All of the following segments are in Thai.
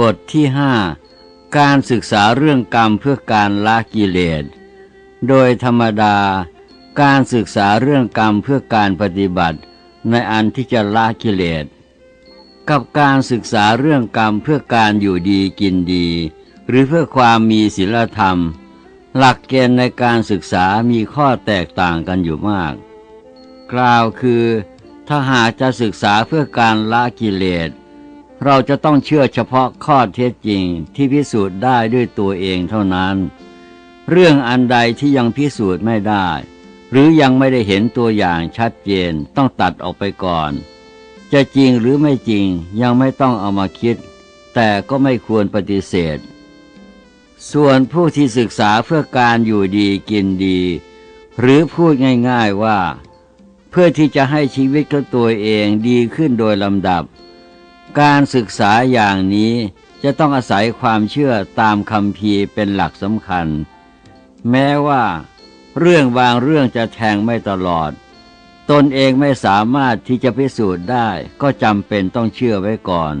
บทที่ห้าการศึกษาเรื่องกรรมเพื่อการละกิเลส โดยธรรมดา การศึกษาเรื่องกรรมเพื่อการปฏิบัติ ในอันที่จะละกิเลส กับการศึกษาเรื่องกรรมเพื่อการอยู่ดีกินดี หรือเพื่อความมีศีลธรรม หลักเกณฑ์ในการศึกษามีข้อแตกต่างกันอยู่มาก กล่าวคือ ถ้าหากจะศึกษาเพื่อการละกิเลส เราจะต้องเชื่อเฉพาะข้อเท็จจริงที่พิสูจน์ได้ด้วยตัวเองเท่านั้น เรื่องอันใดที่ยังพิสูจน์ไม่ได้ หรือยังไม่ได้เห็นตัวอย่างชัดเจนต้องตัดออกไปก่อน จะจริงหรือไม่จริงยังไม่ต้องเอามาคิด แต่ก็ไม่ควรปฏิเสธ ส่วนผู้ที่ศึกษาเพื่อการอยู่ดีกินดี หรือพูดง่าย ๆว่า เพื่อที่จะให้ชีวิตของตัวเองดีขึ้นโดยลำดับ การศึกษาอย่างนี้จะต้องอาศัยความเชื่อตามคำพีเป็นหลักสำคัญ แม้ว่า เรื่องบางเรื่องจะแทงไม่ตลอด ตนเองไม่สามารถที่จะพิสูจน์ได้ก็จำเป็นต้องเชื่อไว้ก่อน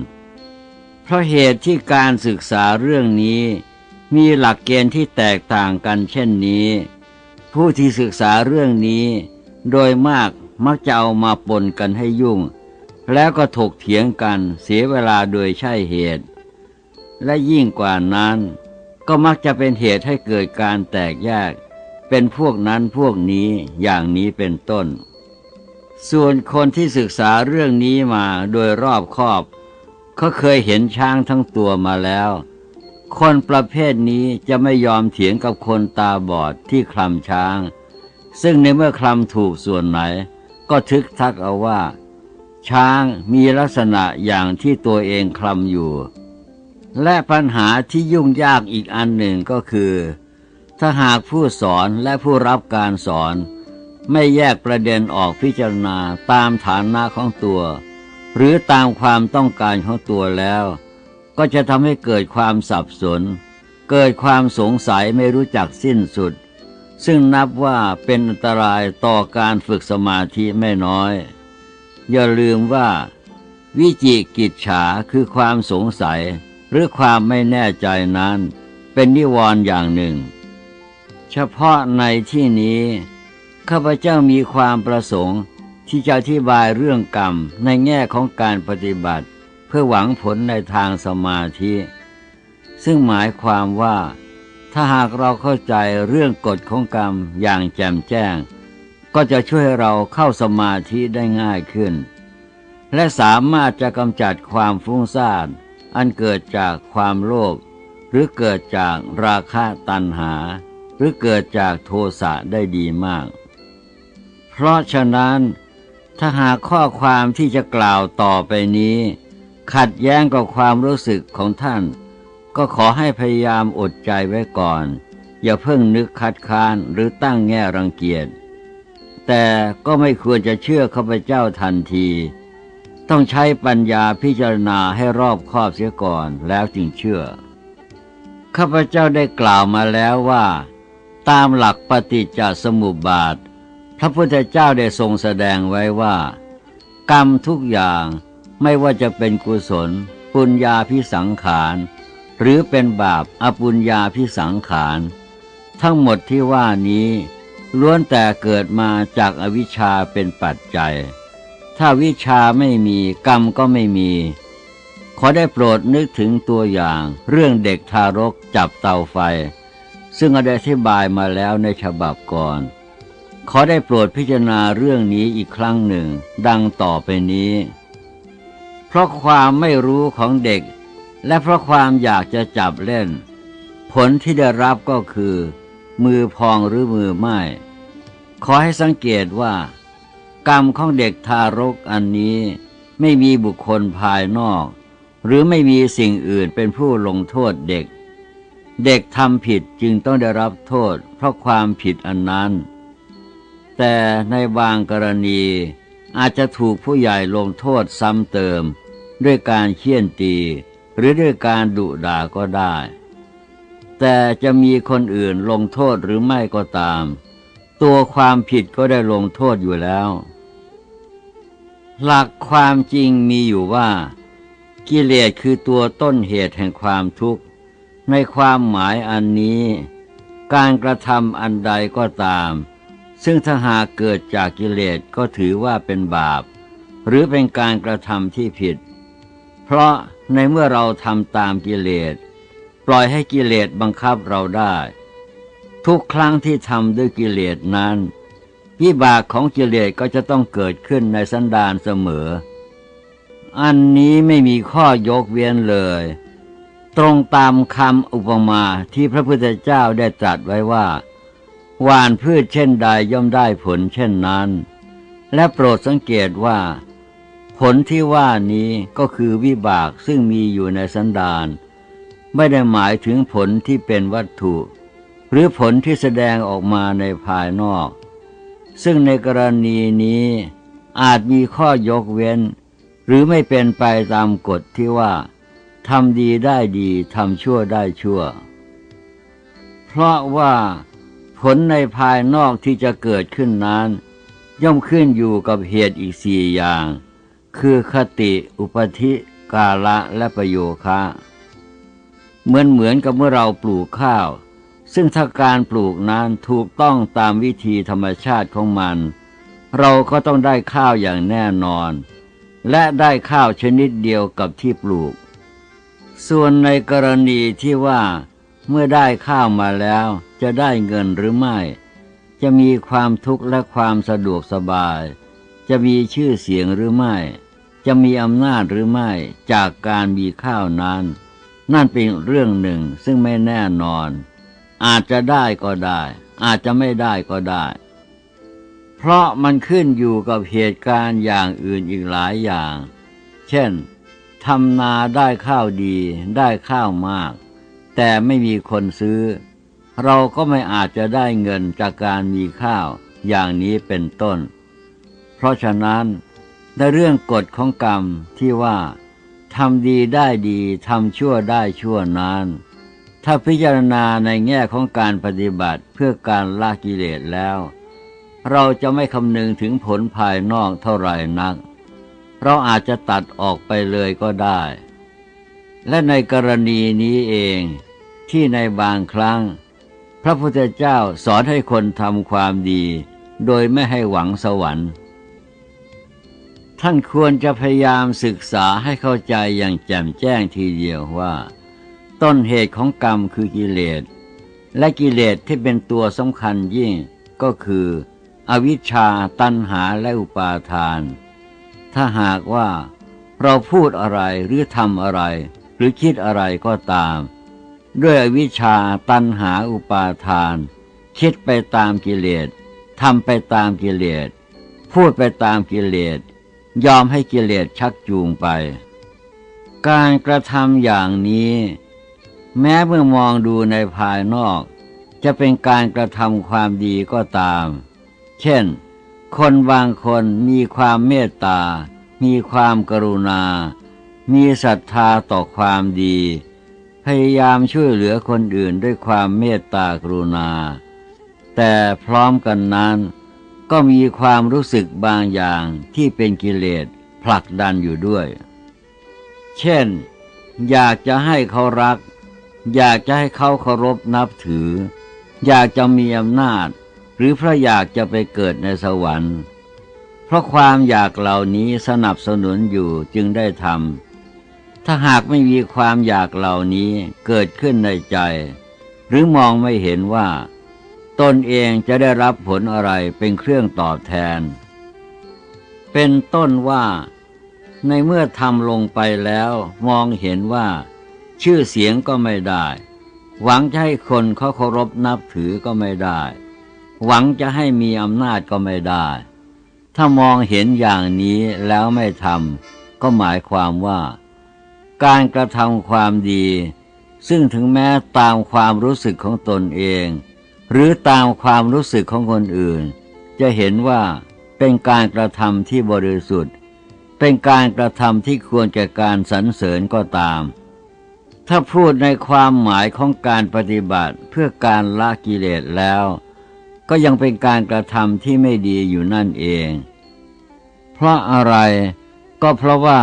เพราะเหตุที่การศึกษาเรื่องนี้มีหลักเกณฑ์ที่แตกต่างกันเช่นนี้ ผู้ที่ศึกษาเรื่องนี้ โดยมากมักจะเอามาปนกันให้ยุ่ง แล้วก็ถกเถียงกันเสียเวลาโดยใช่เหตุ และยิ่งกว่านั้น ก็มักจะเป็นเหตุให้เกิดการแตกแยก เป็นพวกนั้นพวกนี้อย่างนี้เป็นต้น ส่วนคนที่ศึกษาเรื่องนี้มาโดยรอบคอบเขาเคยเห็นช้างทั้งตัวมาแล้ว คนประเภทนี้จะไม่ยอมเถียงกับคนตาบอดที่คลำช้าง ซึ่งในเมื่อคลำถูกส่วนไหน ก็ทึกทักเอาว่า ช้างมีลักษณะอย่างที่ตัวเองคลำอยู่ และปัญหาที่ยุ่งยากอีกอันหนึ่งก็คือ ถ้าหากผู้สอนและผู้รับการสอน ไม่แยกประเด็นออกพิจารณาตามฐานะของตัว หรือตามความต้องการของตัวแล้ว ก็จะทำให้เกิดความสับสน เกิดความสงสัยไม่รู้จักสิ้นสุด ซึ่งนับว่าเป็นอันตรายต่อการฝึกสมาธิไม่น้อย อย่าลืมว่า วิจิกิจฉาคือความสงสัย หรือความไม่แน่ใจนั้น เป็นนิวรณ์อย่างหนึ่ง เฉพาะในที่นี้ ข้าพเจ้ามีความประสงค์ที่จะอธิบายเรื่องกรรมในแง่ของการปฏิบัติ เพื่อหวังผลในทางสมาธิ ซึ่งหมายความว่า ถ้าหากเราเข้าใจเรื่องกฎของกรรมอย่างแจ่มแจ้ง ก็จะช่วยเราเข้าสมาธิได้ง่ายขึ้น และสามารถจะกำจัดความฟุ้งซ่านอันเกิดจากความโลภหรือเกิดจากราคะตัณหา หรือเกิดจากโทสะได้ดีมาก เพราะฉะนั้น ถ้าหากข้อความที่จะกล่าวต่อไปนี้ ขัดแย้งกับความรู้สึกของท่าน ก็ขอให้พยายามอดใจไว้ก่อน อย่าเพิ่งนึกคัดค้านหรือตั้งแง่รังเกียจ แต่ก็ไม่ควรจะเชื่อข้าพเจ้าทันที ต้องใช้ปัญญาพิจารณาให้รอบคอบเสียก่อนแล้วจึงเชื่อ ข้าพเจ้าได้กล่าวมาแล้วว่า ตามหลักปฏิจจสมุปบาท พระพุทธเจ้าได้ทรงแสดงไว้ว่า กรรมทุกอย่างไม่ว่าจะเป็นกุศล ปุญญาพิสังขารหรือเป็นบาปอปุญญาพิสังขาร ทั้งหมดที่ว่านี้ ล้วนแต่เกิดมาจากอวิชชาเป็นปัจจัย ถ้าวิชาไม่มีกรรมก็ไม่มี ขอได้โปรดนึกถึงตัวอย่าง เรื่องเด็กทารกจับเตาไฟ ซึ่งได้อธิบายมาแล้วในฉบับก่อน ขอได้โปรดพิจารณาเรื่องนี้อีกครั้งหนึ่ง ดังต่อไปนี้ เพราะความไม่รู้ของเด็ก และเพราะความอยากจะจับเล่น ผลที่ได้รับก็คือ มือพองหรือมือไม้ขอให้สังเกตว่า กรรมของเด็กทารกอันนี้ไม่มีบุคคลภายนอก หรือไม่มีสิ่งอื่นเป็นผู้ลงโทษเด็ก เด็กทำผิดจึงต้องได้รับโทษ เพราะความผิดอันนั้น แต่ในบางกรณีอาจจะถูกผู้ใหญ่ลงโทษซ้ำเติม ด้วยการเคี่ยนตี หรือด้วยการดุด่าก็ได้ แต่จะมีคนอื่นลงโทษหรือไม่ก็ตาม ตัวความผิดก็ได้ลงโทษอยู่แล้ว หลักความจริงมีอยู่ว่า กิเลสคือตัวต้นเหตุแห่งความทุกข์ ในความหมายอันนี้ การกระทำอันใดก็ตาม ซึ่งถ้าหากเกิดจากกิเลสก็ถือว่าเป็นบาป หรือเป็นการกระทำที่ผิด เพราะในเมื่อเราทำตามกิเลส ปล่อยให้กิเลสบังคับเราได้ ทุกครั้งที่ทำด้วยกิเลสนั้นวิบากของกิเลสก็จะต้องเกิดขึ้นในสันดานเสมอ อันนี้ไม่มีข้อยกเว้นเลย ตรงตามคำอุปมาที่พระพุทธเจ้าได้ตรัสไว้ว่า หวานพืชเช่นใดย่อมได้ผลเช่นนั้น และโปรดสังเกตว่า ผลที่ว่านี้ก็คือวิบากซึ่งมีอยู่ในสันดาน ไม่ได้หมายถึงผลที่เป็นวัตถุ หรือผลที่แสดงออกมาในภายนอก ซึ่งในกรณีนี้อาจมีข้อยกเว้น หรือไม่เป็นไปตามกฎที่ว่าทำดีได้ดีทำชั่วได้ชั่ว เพราะว่าผลในภายนอกที่จะเกิดขึ้นนั้น ย่อมขึ้นอยู่กับเหตุอีกสี่อย่าง คือคติอุปธิกาละและประโยคะ เหมือนเหมือนกับเมื่อเราปลูกข้าว ซึ่งถ้าการปลูกนั้นถูกต้องตามวิธีธรรมชาติของมัน เราก็ต้องได้ข้าวอย่างแน่นอน และได้ข้าวชนิดเดียวกับที่ปลูก ส่วนในกรณีที่ว่า เมื่อได้ข้าวมาแล้วจะได้เงินหรือไม่ จะมีความทุกข์และความสะดวกสบาย จะมีชื่อเสียงหรือไม่ จะมีอำนาจหรือไม่จากการมีข้าวนั้น นั่นเป็นเรื่องหนึ่งซึ่งไม่แน่นอน อาจจะได้ก็ได้ อาจจะไม่ได้ก็ได้ เพราะมันขึ้นอยู่กับเหตุการณ์อย่างอื่นอีกหลายอย่าง เช่นทำนาได้ข้าวดีได้ข้าวมาก แต่ไม่มีคนซื้อ เราก็ไม่อาจจะได้เงินจากการมีข้าวอย่างนี้เป็นต้น เพราะฉะนั้นในเรื่องกฎของกรรมที่ว่า ทำดีได้ดีทำชั่วได้ชั่วนั้น ถ้าพิจารณาในแง่ของการปฏิบัติเพื่อการละกิเลสแล้ว เราจะไม่คำนึงถึงผลภายนอกเท่าไหร่นัก เราอาจจะตัดออกไปเลยก็ได้ และในกรณีนี้เองที่ในบางครั้ง พระพุทธเจ้าสอนให้คนทำความดี โดยไม่ให้หวังสวรรค์ ท่านควรจะพยายามศึกษาให้เข้าใจอย่างแจ่มแจ้งทีเดียวว่า ต้นเหตุของกรรมคือกิเลส และกิเลสที่เป็นตัวสำคัญยิ่งก็คือ อวิชชาตัณหาและอุปาทาน ถ้าหากว่าเราพูดอะไรหรือทำอะไร หรือคิดอะไรก็ตาม ด้วยอวิชชาตัณหาอุปาทาน คิดไปตามกิเลสทำไปตามกิเลสพูดไปตามกิเลส ยอมให้กิเลสชักจูงไป การกระทำอย่างนี้ แม้เมื่อมองดูในภายนอก จะเป็นการกระทำความดีก็ตาม เช่น คนบางคนมีความเมตตา มีความกรุณา มีศรัทธาต่อความดี พยายามช่วยเหลือคนอื่นด้วยความเมตตากรุณา แต่พร้อมกันนั้น ก็มีความรู้สึกบางอย่างที่เป็นกิเลสผลักดันอยู่ด้วย เช่น อยากจะให้เขารัก อยากจะให้เขาเคารพนับถือ อยากจะมีอำนาจ หรือพระอยากจะไปเกิดในสวรรค์ เพราะความอยากเหล่านี้สนับสนุนอยู่จึงได้ทำถ้าหากไม่มีความอยากเหล่านี้เกิดขึ้นในใจ หรือมองไม่เห็นว่า ตนเองจะได้รับผลอะไรเป็นเครื่องตอบแทน เป็นต้นว่า ในเมื่อทำลงไปแล้วมองเห็นว่า ชื่อเสียงก็ไม่ได้ หวังจะให้คนเขาเคารพนับถือก็ไม่ได้ หวังจะให้มีอำนาจก็ไม่ได้ ถ้ามองเห็นอย่างนี้แล้วไม่ทำก็หมายความว่า การกระทำความดี ซึ่งถึงแม้ตามความรู้สึกของตนเอง หรือตามความรู้สึกของคนอื่น จะเห็นว่าเป็นการกระทำที่บริสุทธิ์ เป็นการกระทำที่ควรแก่การสรรเสริญก็ตาม ถ้าพูดในความหมายของการปฏิบัติเพื่อการละกิเลสแล้ว ก็ยังเป็นการกระทำที่ไม่ดีอยู่นั่นเอง เพราะอะไรก็เพราะว่า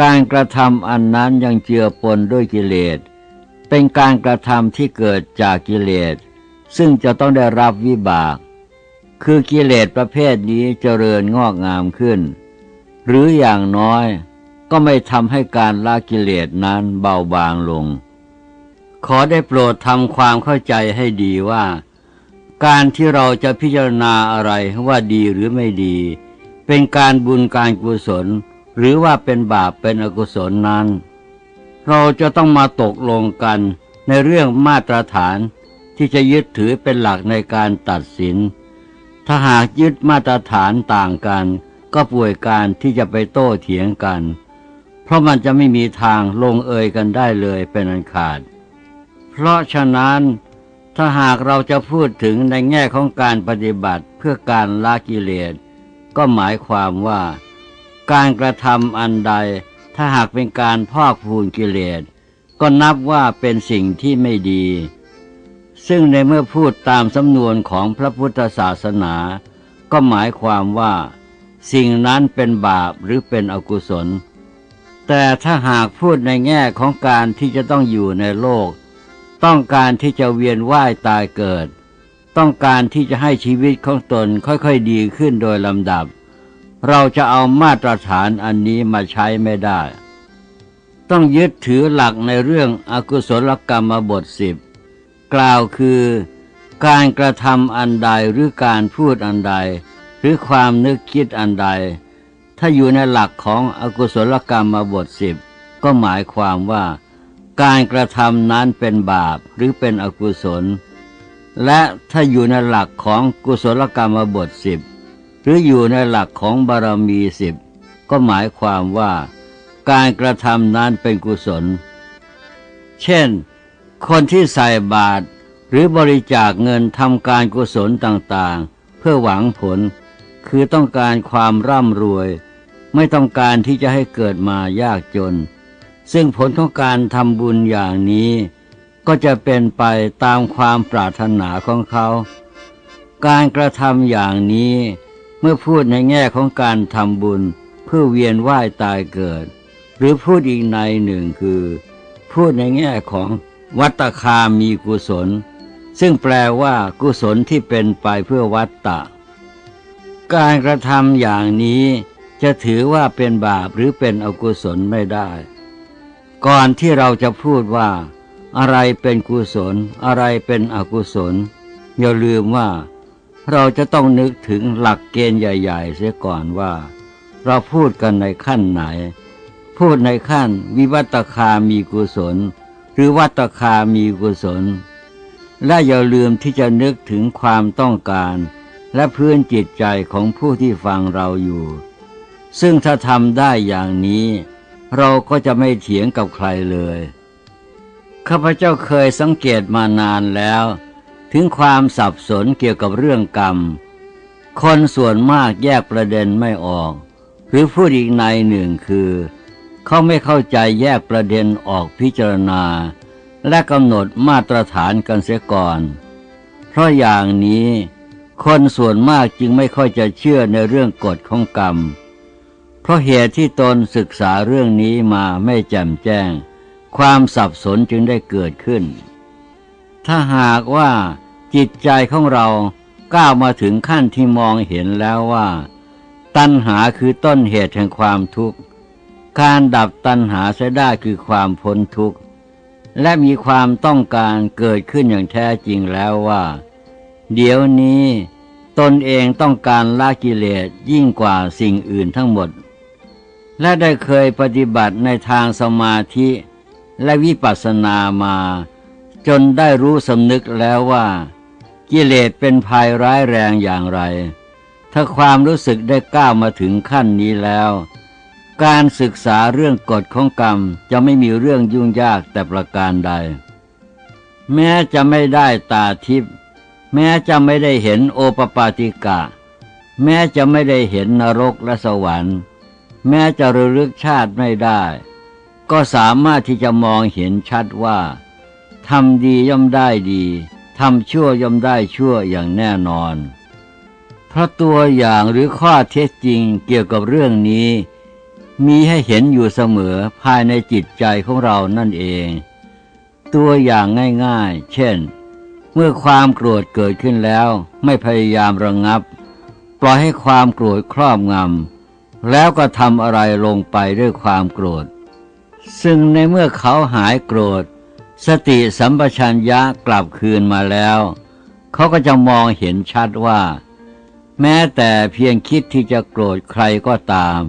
การกระทำอันนั้นยังเจือปนด้วยกิเลส เป็นการกระทำที่เกิดจากกิเลส ซึ่งจะต้องได้รับวิบาก คือกิเลสประเภทนี้เจริญงอกงามขึ้น หรืออย่างน้อยก็ไม่ทำให้การละกิเลสนั้นเบาบางลง ขอได้โปรดทำความเข้าใจให้ดีว่า การที่เราจะพิจารณาอะไรว่าดีหรือไม่ดี เป็นการบุญการกุศล หรือว่าเป็นบาปเป็นอกุศลนั้น เราจะต้องมาตกลงกันในเรื่องมาตรฐาน ที่จะยึดถือเป็นหลักในการตัดสิน ถ้าหากยึดมาตรฐานต่างกัน ก็ป่วยการที่จะไปโต้เถียงกัน เพราะมันจะไม่มีทางลงเอยกันได้เลยเป็นอันขาด เพราะฉะนั้นถ้าหากเราจะพูดถึงในแง่ของการปฏิบัติเพื่อการละกิเลส ก็หมายความว่า การกระทำอันใด ถ้าหากเป็นการพอกพูนกิเลส ก็นับว่าเป็นสิ่งที่ไม่ดี ซึ่งในเมื่อพูดตามสำนวนของพระพุทธศาสนา ก็หมายความว่า สิ่งนั้นเป็นบาปหรือเป็นอกุศล แต่ถ้าหากพูดในแง่ของการที่จะต้องอยู่ในโลก ต้องการที่จะเวียนว่ายตายเกิด ต้องการที่จะให้ชีวิตของตนค่อยๆดีขึ้นโดยลำดับ เราจะเอามาตรฐานอันนี้มาใช้ไม่ได้ ต้องยึดถือหลักในเรื่องอกุศลกรรมบทสิบ กล่าวคือ การกระทำอันใดหรือการพูดอันใด หรือความนึกคิดอันใด ถ้าอยู่ในหลักของอกุศลกรรมมาบทสิบก็หมายความว่า การกระทำนั้นเป็นบาปหรือเป็นอกุศล และถ้าอยู่ในหลักของกุศลกรรมมาบทสิบหรืออยู่ในหลักของบารมีสิบก็หมายความว่า การกระทำนั้นเป็นกุศล เช่น คนที่ใส่บาตรหรือบริจาคเงินทำการกุศลต่างๆ เพื่อหวังผล คือต้องการความร่ำรวย ไม่ต้องการที่จะให้เกิดมายากจน ซึ่งผลของการทำบุญอย่างนี้ ก็จะเป็นไปตามความปรารถนาของเขา การกระทำอย่างนี้ เมื่อพูดในแง่ของการทำบุญเพื่อเวียนว่ายตายเกิด หรือพูดอีกในหนึ่งคือ พูดในแง่ของ วัตคามีกุศล ซึ่งแปลว่ากุศลที่เป็นไปเพื่อวัตตะ การกระทำอย่างนี้จะถือว่าเป็นบาปหรือเป็นอกุศลไม่ได้ ก่อนที่เราจะพูดว่า อะไรเป็นกุศล อะไรเป็นอกุศล อย่าลืมว่า เราจะต้องนึกถึงหลักเกณฑ์ใหญ่ ๆ เสียก่อนว่า เราพูดกันในขั้นไหน พูดในขั้นวิวัตคามีกุศล หรือวัตคามีกุศล และอย่าลืมที่จะนึกถึงความต้องการ และพื้นจิตใจของผู้ที่ฟังเราอยู่ ซึ่งถ้าทำได้อย่างนี้ เราก็จะไม่เถียงกับใครเลยข้าพเจ้าเคยสังเกตมานานแล้ว ถึงความสับสนเกี่ยวกับเรื่องกรรม คนส่วนมากแยกประเด็นไม่ออก หรือพูดอีกในหนึ่งคือ เขาไม่เข้าใจแยกประเด็นออกพิจารณา และกำหนดมาตรฐานกันเสียก่อน เพราะอย่างนี้ คนส่วนมากจึงไม่ค่อยจะเชื่อในเรื่องกฎของกรรม เพราะเหตุที่ตนศึกษาเรื่องนี้มาไม่แจ่มแจ้ง ความสับสนจึงได้เกิดขึ้น ถ้าหากว่าจิตใจของเราก้าวมาถึงขั้นที่มองเห็นแล้วว่า ตัณหาคือต้นเหตุแห่งความทุกข์ การดับตัณหาเสียได้คือความพ้นทุกข์ และมีความต้องการเกิดขึ้นอย่างแท้จริงแล้วว่า เดี๋ยวนี้ตนเองต้องการละกิเลสยิ่งกว่าสิ่งอื่นทั้งหมด และได้เคยปฏิบัติในทางสมาธิและวิปัสสนามา จนได้รู้สำนึกแล้วว่า กิเลสเป็นภัยร้ายแรงอย่างไร ถ้าความรู้สึกได้ก้าวมาถึงขั้นนี้แล้ว การศึกษาเรื่องกฎของกรรมจะไม่มีเรื่องยุ่งยากแต่ประการใด แม้จะไม่ได้ตาทิพย์แม้จะไม่ได้เห็นโอปปาติกะ แม้จะไม่ได้เห็นนรกและสวรรค์ แม้จะระลึกชาติไม่ได้ ก็สามารถที่จะมองเห็นชัดว่าทำดีย่อมได้ดีทำชั่วย่อมได้ชั่วอย่างแน่นอน เพราะตัวอย่างหรือข้อเท็จจริงเกี่ยวกับเรื่องนี้ มีให้เห็นอยู่เสมอภายในจิตใจของเรานั่นเอง ตัวอย่างง่ายๆ เช่น เมื่อความโกรธเกิดขึ้นแล้ว ไม่พยายามระงงับ ปล่อยให้ความโกรธครอบงำแล้วก็ทำอะไรลงไปด้วยความโกรธ ซึ่งในเมื่อเขาหายโกรธ สติสัมปชัญญะกลับคืนมาแล้ว เขาก็จะมองเห็นชัดว่า แม้แต่เพียงคิดที่จะโกรธใครก็ตาม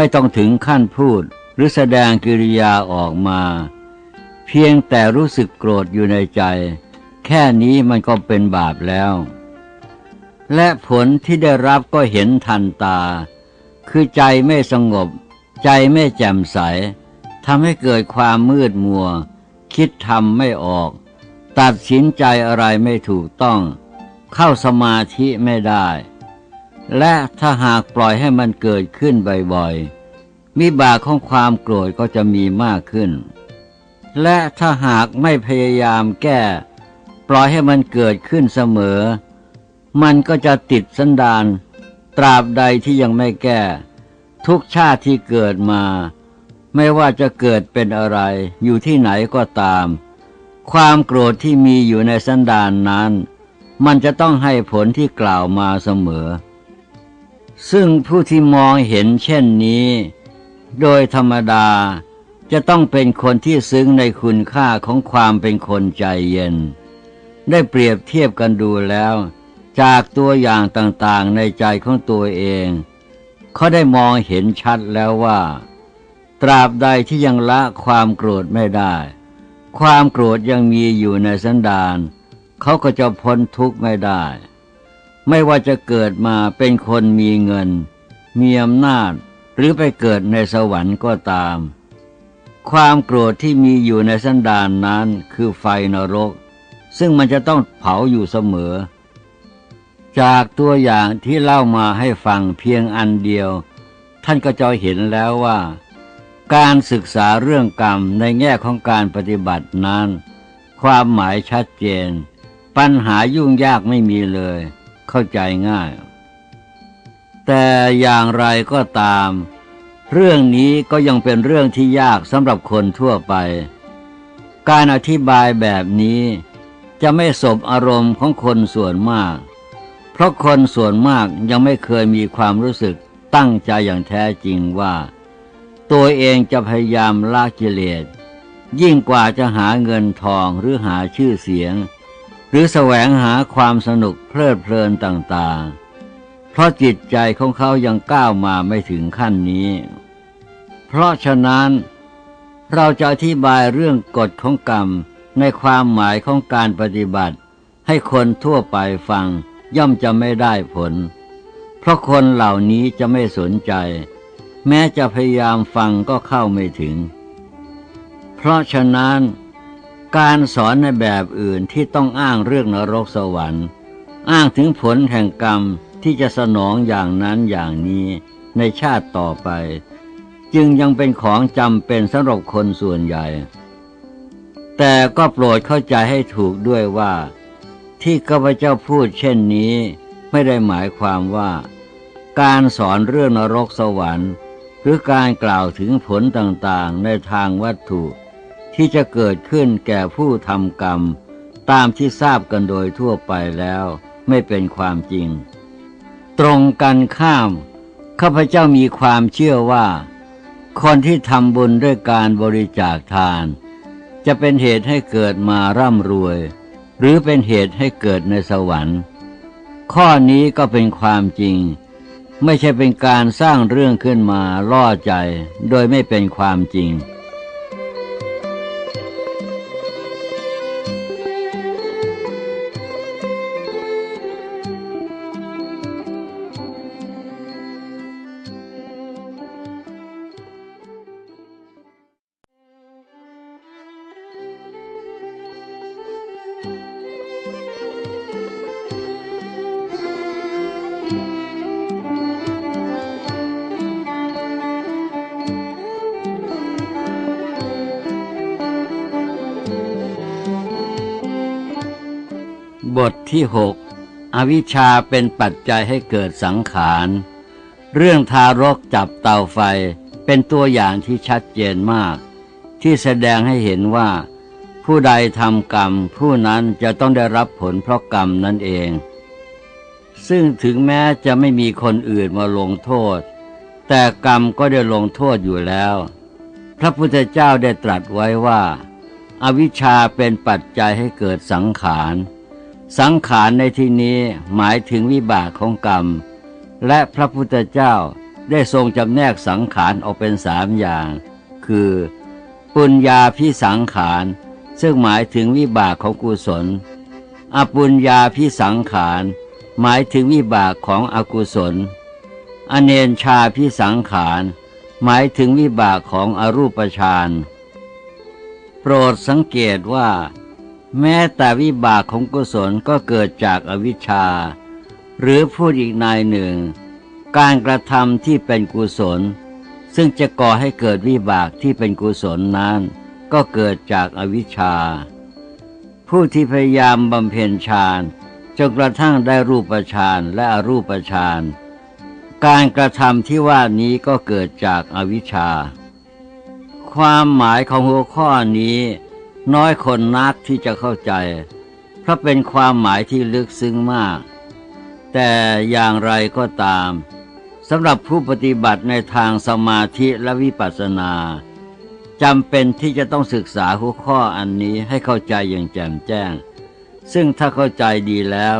ไม่ต้องถึงขั้นพูดหรือแสดงกิริยาออกมา เพียงแต่รู้สึกโกรธอยู่ในใจ แค่นี้มันก็เป็นบาปแล้ว และผลที่ได้รับก็เห็นทันตา คือใจไม่สงบ ใจไม่แจ่มใสทำให้เกิดความมืดมัว คิดทำไม่ออก ตัดสินใจอะไรไม่ถูกต้อง เข้าสมาธิไม่ได้ และถ้าหากปล่อยให้มันเกิดขึ้นบ่อยๆมิบากของความโกรธก็จะมีมากขึ้น และถ้าหากไม่พยายามแก้ ปล่อยให้มันเกิดขึ้นเสมอ มันก็จะติดสันดานตราบใดที่ยังไม่แก้ ทุกชาติที่เกิดมา ไม่ว่าจะเกิดเป็นอะไร อยู่ที่ไหนก็ตาม ความโกรธที่มีอยู่ในสันดานนั้น มันจะต้องให้ผลที่กล่าวมาเสมอ ซึ่งผู้ที่มองเห็นเช่นนี้ โดยธรรมดาจะต้องเป็นคนที่ซึ้งในคุณค่าของความเป็นคนใจเย็น ได้เปรียบเทียบกันดูแล้ว จากตัวอย่างต่างๆในใจของตัวเอง เขาได้มองเห็นชัดแล้วว่า ตราบใดที่ยังละความโกรธไม่ได้ ความโกรธยังมีอยู่ในสันดานเขาก็จะพ้นทุกข์ไม่ได้ ไม่ว่าจะเกิดมาเป็นคนมีเงิน มีอำนาจ หรือไปเกิดในสวรรค์ก็ตาม ความโกรธที่มีอยู่ในสันดานนั้นคือไฟนรก ซึ่งมันจะต้องเผาอยู่เสมอ จากตัวอย่างที่เล่ามาให้ฟังเพียงอันเดียว ท่านก็จะเห็นแล้วว่า การศึกษาเรื่องกรรมในแง่ของการปฏิบัตินั้น ความหมายชัดเจน ปัญหายุ่งยากไม่มีเลย เข้าใจง่าย แต่อย่างไรก็ตาม เรื่องนี้ก็ยังเป็นเรื่องที่ยากสำหรับคนทั่วไป การอธิบายแบบนี้จะไม่สบอารมณ์ของคนส่วนมาก เพราะคนส่วนมากยังไม่เคยมีความรู้สึกตั้งใจอย่างแท้จริงว่า ตัวเองจะพยายามละกิเลสยิ่งกว่าจะหาเงินทองหรือหาชื่อเสียง หรือแสวงหาความสนุกเพลิดเพลินต่างๆ เพราะจิตใจของเขายังก้าวมาไม่ถึงขั้นนี้ เพราะฉะนั้นเราจะอธิบายเรื่องกฎของกรรมในความหมายของการปฏิบัติ ให้คนทั่วไปฟังย่อมจะไม่ได้ผล เพราะคนเหล่านี้จะไม่สนใจ แม้จะพยายามฟังก็เข้าไม่ถึง เพราะฉะนั้น การสอนในแบบอื่นที่ต้องอ้างเรื่องนรกสวรรค์ อ้างถึงผลแห่งกรรมที่จะสนองอย่างนั้นอย่างนี้ในชาติต่อไป จึงยังเป็นของจำเป็นสำหรับคนส่วนใหญ่ แต่ก็โปรดเข้าใจให้ถูกด้วยว่า ที่ข้าพเจ้าพูดเช่นนี้ ไม่ได้หมายความว่า การสอนเรื่องนรกสวรรค์ หรือการกล่าวถึงผลต่างๆในทางวัตถุ ที่จะเกิดขึ้นแก่ผู้ทำกรรม ตามที่ทราบกันโดยทั่วไปแล้วไม่เป็นความจริง ตรงกันข้าม ข้าพเจ้ามีความเชื่อว่า คนที่ทำบุญด้วยการบริจาคทาน จะเป็นเหตุให้เกิดมาร่ำรวย หรือเป็นเหตุให้เกิดในสวรรค์ ข้อนี้ก็เป็นความจริง ไม่ใช่เป็นการสร้างเรื่องขึ้นมาล่อใจ โดยไม่เป็นความจริง ที่หกอวิชชาเป็นปัจจัยให้เกิดสังขาร เรื่องทารกจับเตาไฟเป็นตัวอย่างที่ชัดเจนมาก ที่แสดงให้เห็นว่า ผู้ใดทำกรรมผู้นั้นจะต้องได้รับผลเพราะกรรมนั่นเอง ซึ่งถึงแม้จะไม่มีคนอื่นมาลงโทษ แต่กรรมก็ได้ลงโทษอยู่แล้ว พระพุทธเจ้าได้ตรัสไว้ว่าอาวิชชาเป็นปัจจัยให้เกิดสังขาร สังขารในที่นี้หมายถึงวิบากของกรรม และพระพุทธเจ้าได้ทรงจำแนกสังขารออกเป็นสามอย่าง คือ ปุญญาพิสังขาร ซึ่งหมายถึงวิบากของกุศล อปุญญาพิสังขาร หมายถึงวิบากของอกุศล อเนนชาพิสังขาร หมายถึงวิบากของอรูปฌานโปรดสังเกตว่า แม้แต่วิบากของกุศลก็เกิดจากอวิชชา หรือพูดอีกนายหนึ่ง การกระทำที่เป็นกุศล ซึ่งจะก่อให้เกิดวิบากที่เป็นกุศลนั้น ก็เกิดจากอวิชชา ผู้ที่พยายามบำเพ็ญฌานจนกระทั่งได้รูปฌานและอรูปฌานการกระทำที่ว่านี้ก็เกิดจากอวิชชา ความหมายของหัวข้อนี้ น้อยคนนักที่จะเข้าใจ เพราะเป็นความหมายที่ลึกซึ้งมาก แต่อย่างไรก็ตามสำหรับผู้ปฏิบัติในทางสมาธิและวิปัสสนาจำเป็นที่จะต้องศึกษาหัวข้ออันนี้ให้เข้าใจอย่างแจ่มแจ้ง ซึ่งถ้าเข้าใจดีแล้ว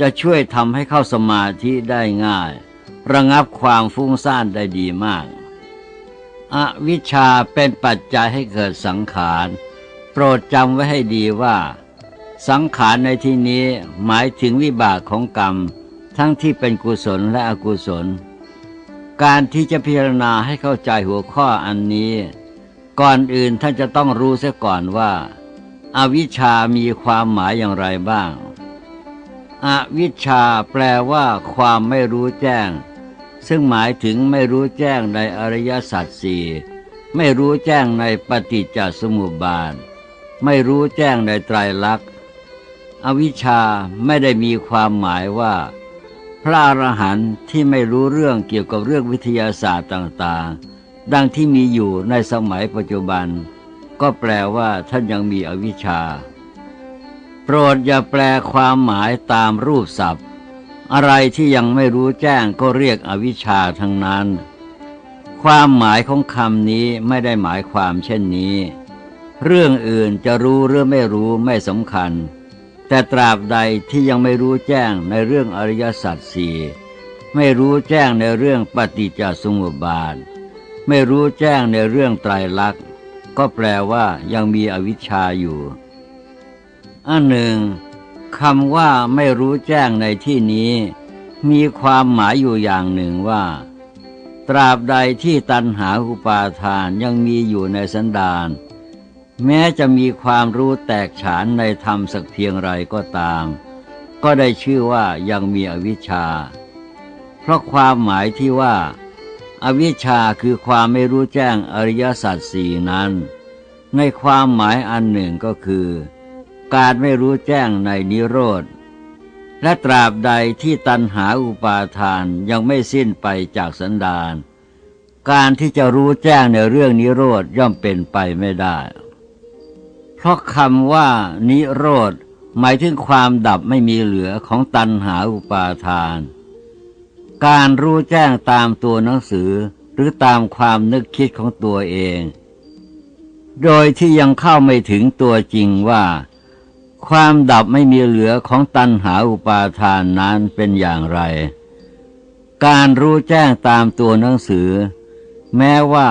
จะช่วยทำให้เข้าสมาธิได้ง่าย ระงับความฟุ้งซ่านได้ดีมาก อวิชชาเป็นปัจจัยให้เกิดสังขาร โปรดจำไว้ให้ดีว่า สังขารในที่นี้หมายถึงวิบากของกรรม ทั้งที่เป็นกุศลและอกุศล การที่จะพิจารณาให้เข้าใจหัวข้ออันนี้ ก่อนอื่นท่านจะต้องรู้เสียก่อนว่าอาวิชามีความหมายอย่างไรบ้างอวิชชาแปลว่า ความไม่รู้แจ้ง ซึ่งหมายถึงไม่รู้แจ้งในอริยสัจสี่ไม่รู้แจ้งในปฏิจจสมุปบาท ไม่รู้แจ้งในไตรลักษณ์ อวิชชาไม่ได้มีความหมายว่า พระอรหันต์ที่ไม่รู้เรื่องเกี่ยวกับเรื่องวิทยาศาสตร์ต่างๆ ดังที่มีอยู่ในสมัยปัจจุบัน ก็แปลว่าท่านยังมีอวิชชา โปรดอย่าแปลความหมายตามรูปศัพท์ อะไรที่ยังไม่รู้แจ้งก็เรียกอวิชชาทั้งนั้น ความหมายของคำนี้ไม่ได้หมายความเช่นนี้ เรื่องอื่นจะรู้หรือไม่รู้ไม่สำคัญ แต่ตราบใดที่ยังไม่รู้แจ้งในเรื่องอริยสัจสี่ไม่รู้แจ้งในเรื่องปฏิจจสมุปบาท ไม่รู้แจ้งในเรื่องไตรลักษณ์ ก็แปลว่ายังมีอวิชชาอยู่อันหนึ่งคำว่าไม่รู้แจ้งในที่นี้ มีความหมายอยู่อย่างหนึ่งว่า ตราบใดที่ตัณหาอุปาทานยังมีอยู่ในสันดาน แม้จะมีความรู้แตกฉานในธรรมสักเพียงไรก็ตาม ก็ได้ชื่อว่ายังมีอวิชชา เพราะความหมายที่ว่า อวิชชาคือความไม่รู้แจ้งอริยสัจสี่นั้น ในความหมายอันหนึ่งก็คือ การไม่รู้แจ้งในนิโรธ และตราบใดที่ตัณหาอุปาทานยังไม่สิ้นไปจากสันดาน การที่จะรู้แจ้งในเรื่องนิโรธย่อมเป็นไปไม่ได้ เพราะคำว่านิโรธ หมายถึงความดับไม่มีเหลือของตัณหาอุปาทาน การรู้แจ้งตามตัวหนังสือหรือตามความนึกคิดของตัวเอง โดยที่ยังเข้าไม่ถึงตัวจริงว่า ความดับไม่มีเหลือของตัณหาอุปาทานนั้นเป็นอย่างไร การรู้แจ้งตามตัวหนังสือ แม้ว่า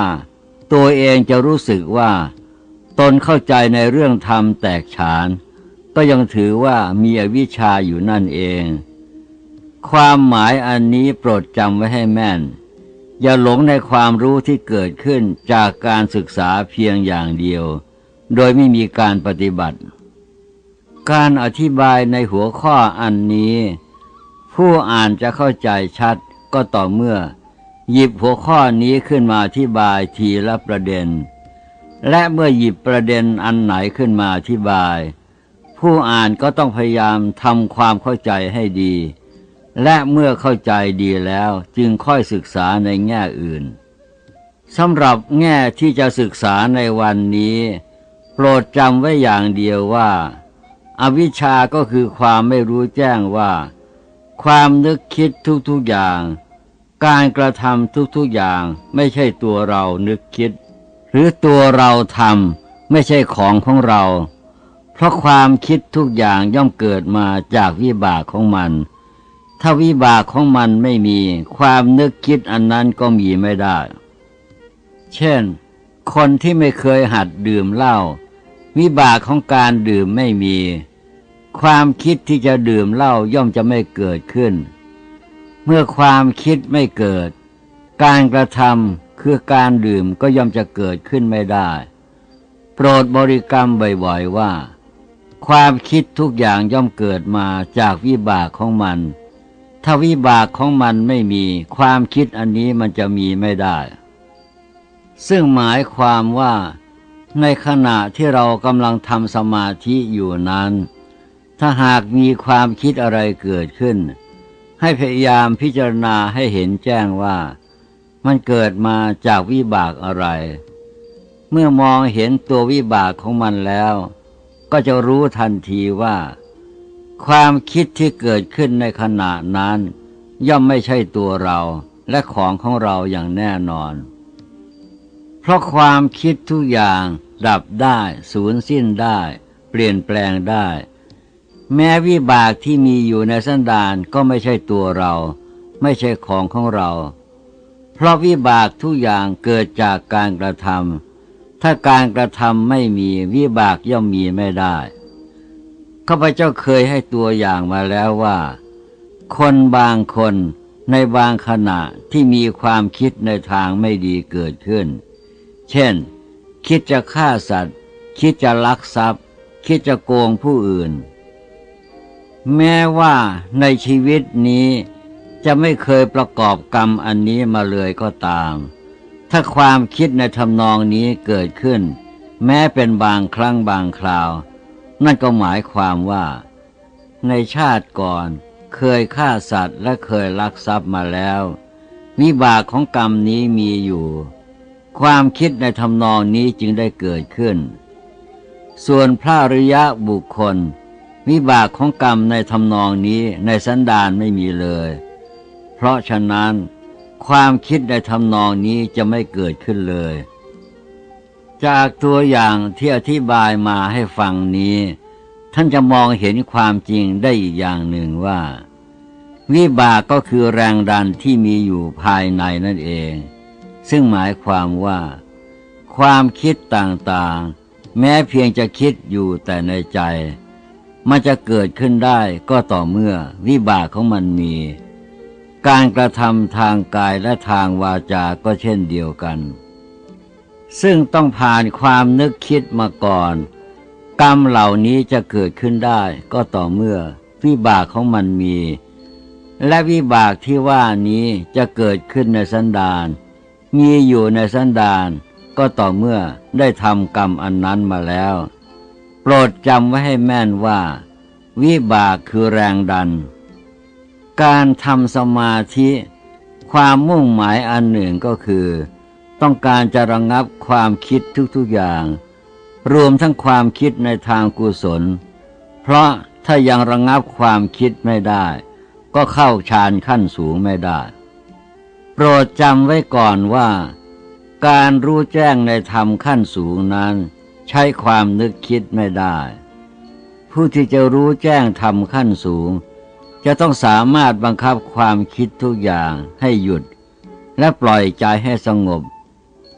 ตัวเองจะรู้สึกว่า ตนเข้าใจในเรื่องธรรมแตกฉาน ก็ยังถือว่ามีอวิชชาอยู่นั่นเอง ความหมายอันนี้โปรดจำไว้ให้แม่น อย่าหลงในความรู้ที่เกิดขึ้นจากการศึกษาเพียงอย่างเดียว โดยไม่มีการปฏิบัติ การอธิบายในหัวข้ออันนี้ ผู้อ่านจะเข้าใจชัดก็ต่อเมื่อ หยิบหัวข้อนี้ขึ้นมาอธิบายทีละประเด็น และเมื่อหยิบประเด็นอันไหนขึ้นมาอธิบาย ผู้อ่านก็ต้องพยายามทำความเข้าใจให้ดี และเมื่อเข้าใจดีแล้วจึงค่อยศึกษาในแง่อื่นสำหรับแง่ที่จะศึกษาในวันนี้ โปรดจำไว้อย่างเดียวว่า อวิชชาก็คือความไม่รู้แจ้งว่า ความนึกคิดทุกๆอย่าง การกระทำทุกๆอย่างไม่ใช่ตัวเรานึกคิด รือตัวเราทำไม่ใช่ของของเรา เพราะความคิดทุกอย่างย่อมเกิดมาจากวิบากของมัน ถ้าวิบากของมันไม่มี ความนึกคิดอันนั้นก็มีไม่ได้ เช่น คนที่ไม่เคยหัดดื่มเหล้าวิบากของการดื่มไม่มี ความคิดที่จะดื่มเหล้าย่อมจะไม่เกิดขึ้น เมื่อความคิดไม่เกิด การกระทำ คือการดื่มก็ย่อมจะเกิดขึ้นไม่ได้ โปรดบริกรรมบ่อยๆว่า ความคิดทุกอย่างย่อมเกิดมาจากวิบากของมัน ถ้าวิบากของมันไม่มี ความคิดอันนี้มันจะมีไม่ได้ ซึ่งหมายความว่า ในขณะที่เรากำลังทำสมาธิอยู่นั้น ถ้าหากมีความคิดอะไรเกิดขึ้น ให้พยายามพิจารณาให้เห็นแจ้งว่า มันเกิดมาจากวิบากอะไร เมื่อมองเห็นตัววิบากของมันแล้ว ก็จะรู้ทันทีว่า ความคิดที่เกิดขึ้นในขณะนั้น ย่อมไม่ใช่ตัวเราและของของเราอย่างแน่นอน เพราะความคิดทุกอย่างดับได้สูญสิ้นได้ เปลี่ยนแปลงได้ แม้วิบากที่มีอยู่ในสันดานก็ไม่ใช่ตัวเรา ไม่ใช่ของของเรา เพราะวิบากทุกอย่างเกิดจากการกระทำถ้าการกระทำไม่มีวิบากย่อมมีไม่ได้ข้าพเจ้าเคยให้ตัวอย่างมาแล้วว่า คนบางคนในบางขณะที่มีความคิดในทางไม่ดีเกิดขึ้น เช่น คิดจะฆ่าสัตว์ คิดจะลักทรัพย์ คิดจะโกงผู้อื่น แม้ว่าในชีวิตนี้ จะไม่เคยประกอบกรรมอันนี้มาเลยก็ตาม ถ้าความคิดในทำนองนี้เกิดขึ้น แม้เป็นบางครั้งบางคราว นั่นก็หมายความว่า ในชาติก่อนเคยฆ่าสัตว์และเคยลักทรัพย์มาแล้ว วิบากของกรรมนี้มีอยู่ ความคิดในทำนองนี้จึงได้เกิดขึ้น ส่วนพระริยะบุคคล วิบากของกรรมในทำนองนี้ในสันดานไม่มีเลย เพราะฉะนั้น ความคิดในทำนองนี้จะไม่เกิดขึ้นเลย จากตัวอย่างที่อธิบายมาให้ฟังนี้ ท่านจะมองเห็นความจริงได้อีกอย่างหนึ่งว่า วิบากก็คือแรงดันที่มีอยู่ภายในนั่นเอง ซึ่งหมายความว่า ความคิดต่างๆ แม้เพียงจะคิดอยู่แต่ในใจมันจะเกิดขึ้นได้ก็ต่อเมื่อวิบากของมันมี การกระทำทางกายและทางวาจาก็เช่นเดียวกัน ซึ่งต้องผ่านความนึกคิดมาก่อน กรรมเหล่านี้จะเกิดขึ้นได้ก็ต่อเมื่อวิบากของมันมี และวิบากที่ว่านี้จะเกิดขึ้นในสันดานมีอยู่ในสันดานก็ต่อเมื่อได้ทำกรรมอันนั้นมาแล้ว โปรดจำไว้ให้แม่นว่า วิบากคือแรงดัน การทำสมาธิ ความมุ่งหมายอันหนึ่งก็คือ ต้องการจะระงงับความคิดทุกๆอย่าง รวมทั้งความคิดในทางกุศล เพราะถ้ายังระงงับความคิดไม่ได้ ก็เข้าฌานขั้นสูงไม่ได้ โปรดจำไว้ก่อนว่า การรู้แจ้งในธรรมขั้นสูงนั้น ใช้ความนึกคิดไม่ได้ ผู้ที่จะรู้แจ้งธรรมขั้นสูง จะต้องสามารถบังคับความคิดทุกอย่างให้หยุด และปล่อยใจให้สงบ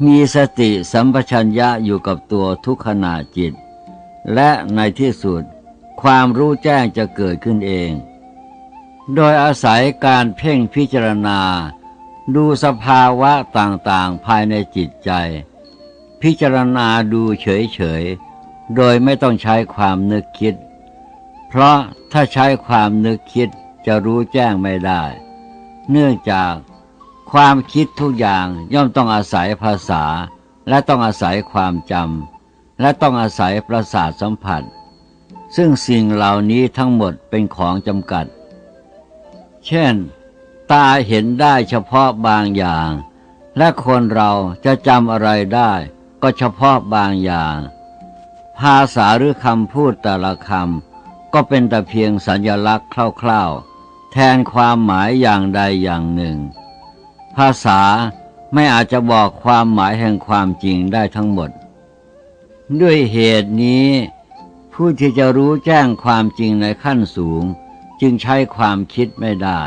มีสติสัมปชัญญะอยู่กับตัวทุกขณะจิต และในที่สุด ความรู้แจ้งจะเกิดขึ้นเอง โดยอาศัยการเพ่งพิจารณา ดูสภาวะต่างๆภายในจิตใจ พิจารณาดูเฉยๆ โดยไม่ต้องใช้ความนึกคิด เพราะถ้าใช้ความนึกคิดจะรู้แจ้งไม่ได้ เนื่องจากความคิดทุกอย่างย่อมต้องอาศัยภาษา และต้องอาศัยความจำและต้องอาศัยประสาทสัมผัส ซึ่งสิ่งเหล่านี้ทั้งหมดเป็นของจำกัด เช่น ตาเห็นได้เฉพาะบางอย่าง และคนเราจะจำอะไรได้ก็เฉพาะบางอย่าง ภาษาหรือคำพูดแต่ละคำ ก็เป็นแต่เพียงสัญลักษณ์คร่าวๆ แทนความหมายอย่างใดอย่างหนึ่ง ภาษาไม่อาจจะบอกความหมายแห่งความจริงได้ทั้งหมด ด้วยเหตุนี้ ผู้ที่จะรู้แจ้งความจริงในขั้นสูง จึงใช้ความคิดไม่ได้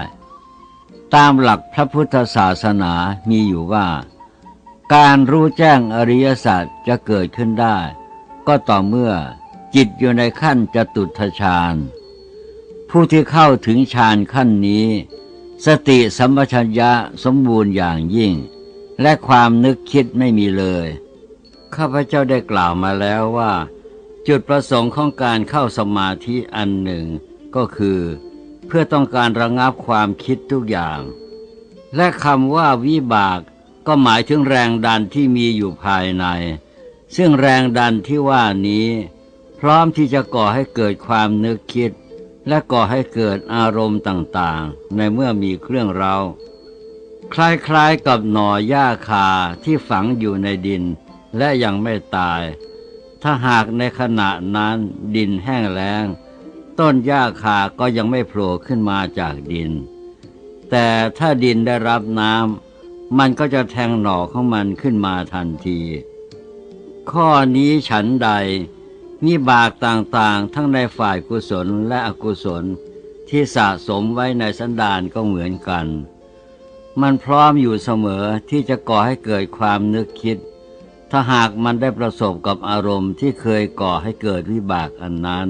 ตามหลักพระพุทธศาสนามีอยู่ว่า การรู้แจ้งอริยสัจจะเกิดขึ้นได้ ก็ต่อเมื่อ จิตอยู่ในขั้นจตุทชาญผู้ที่เข้าถึงฌานขั้นนี้ สติสัมปชัญญะสมบูรณ์อย่างยิ่ง และความนึกคิดไม่มีเลย ข้าพเจ้าได้กล่าวมาแล้วว่า จุดประสงค์ของการเข้าสมาธิอันหนึ่งก็คือ เพื่อต้องการระงับความคิดทุกอย่าง และคำว่าวิบากก็หมายถึงแรงดันที่มีอยู่ภายใน ซึ่งแรงดันที่ว่านี้ พร้อมที่จะก่อให้เกิดความนึกคิด และก่อให้เกิดอารมณ์ต่างๆ ในเมื่อมีเครื่องเรา คล้ายๆกับหน่อหญ้าคาที่ฝังอยู่ในดิน และยังไม่ตาย ถ้าหากในขณะนั้นดินแห้งแล้ง ต้นหญ้าคาก็ยังไม่โผล่ขึ้นมาจากดิน แต่ถ้าดินได้รับน้ำมันก็จะแทงหน่อของมันขึ้นมาทันที ข้อนี้ฉันใด มีบากต่างๆ ทั้งในฝ่ายกุศลและอกุศลที่สะสมไว้ในสันดานก็เหมือนกัน มันพร้อมอยู่เสมอที่จะก่อให้เกิดความนึกคิด ถ้าหากมันได้ประสบกับอารมณ์ที่เคยก่อให้เกิดวิบากอันนั้น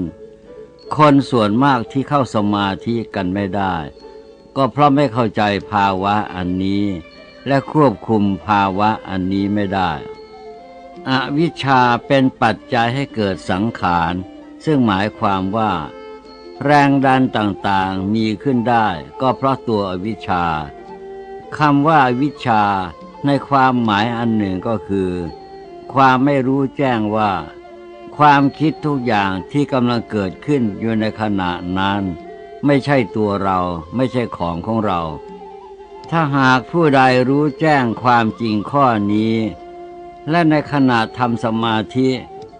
คนส่วนมากที่เข้าสมาธิกันไม่ได้ ก็เพราะไม่เข้าใจภาวะอันนี้ และควบคุมภาวะอันนี้ไม่ได้ อวิชชาเป็นปัจจัยให้เกิดสังขาร ซึ่งหมายความว่า แรงดันต่างๆมีขึ้นได้ ก็เพราะตัวอวิชชาคำว่าวิชาในความหมายอันหนึ่งก็คือ ความไม่รู้แจ้งว่า ความคิดทุกอย่างที่กำลังเกิดขึ้นอยู่ในขณะนั้น ไม่ใช่ตัวเราไม่ใช่ของของเรา ถ้าหากผู้ใดรู้แจ้งความจริงข้อนี้ และในขณะทำสมาธิ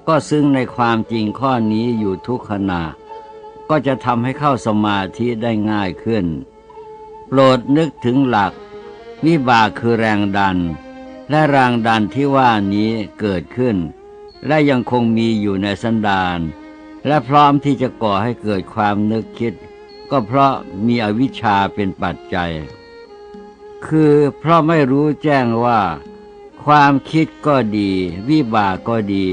ก็ซึ่งในความจริงข้อนี้อยู่ทุกขณะ ก็จะทำให้เข้าสมาธิได้ง่ายขึ้น โปรดนึกถึงหลัก วิบากคือแรงดัน และแรงดันที่ว่านี้เกิดขึ้น และยังคงมีอยู่ในสันดาน และพร้อมที่จะก่อให้เกิดความนึกคิด ก็เพราะมีอวิชชาเป็นปัจจัย คือเพราะไม่รู้แจ้งว่า ความคิดก็ดี วิบากก็ดี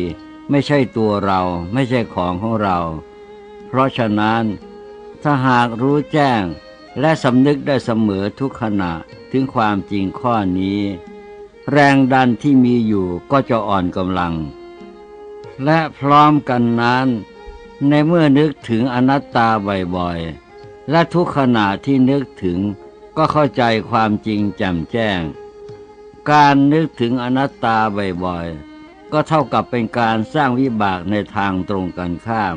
ไม่ใช่ตัวเราไม่ใช่ของของเรา เพราะฉะนั้นถ้าหากรู้แจ้ง และสำนึกได้เสมอทุกขณะถึงความจริงข้อนี้ แรงดันที่มีอยู่ก็จะอ่อนกำลัง และพร้อมกันนั้น ในเมื่อนึกถึงอนัตตาบ่อยๆและทุกขณะที่นึกถึงก็เข้าใจความจริงแจ่มแจ้ง การนึกถึงอนัตตาบ่อยๆ ก็เท่ากับเป็นการสร้างวิบากในทางตรงกันข้าม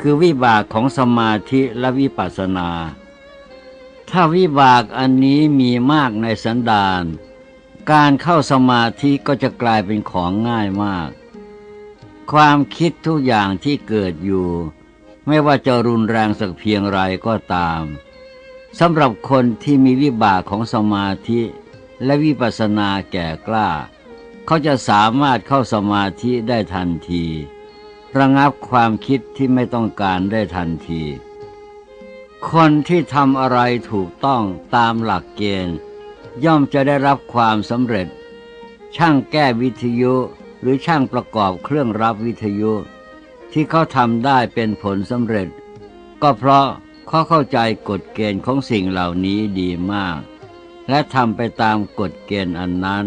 คือวิบากของสมาธิและวิปัสสนา ถ้าวิบากอันนี้มีมากในสันดาน การเข้าสมาธิก็จะกลายเป็นของง่ายมาก ความคิดทุกอย่างที่เกิดอยู่ ไม่ว่าจะรุนแรงสักเพียงไรก็ตามสำหรับคนที่มีวิบากของสมาธิ และวิปัสสนาแก่กล้า เขาจะสามารถเข้าสมาธิได้ทันที ระงับความคิดที่ไม่ต้องการได้ทันที คนที่ทำอะไรถูกต้องตามหลักเกณฑ์ ย่อมจะได้รับความสำเร็จ ช่างแก้วิทยุหรือช่างประกอบเครื่องรับวิทยุ ที่เขาทำได้เป็นผลสำเร็จ ก็เพราะเขาเข้าใจกฎเกณฑ์ของสิ่งเหล่านี้ดีมาก และทำไปตามกฎเกณฑ์อันนั้น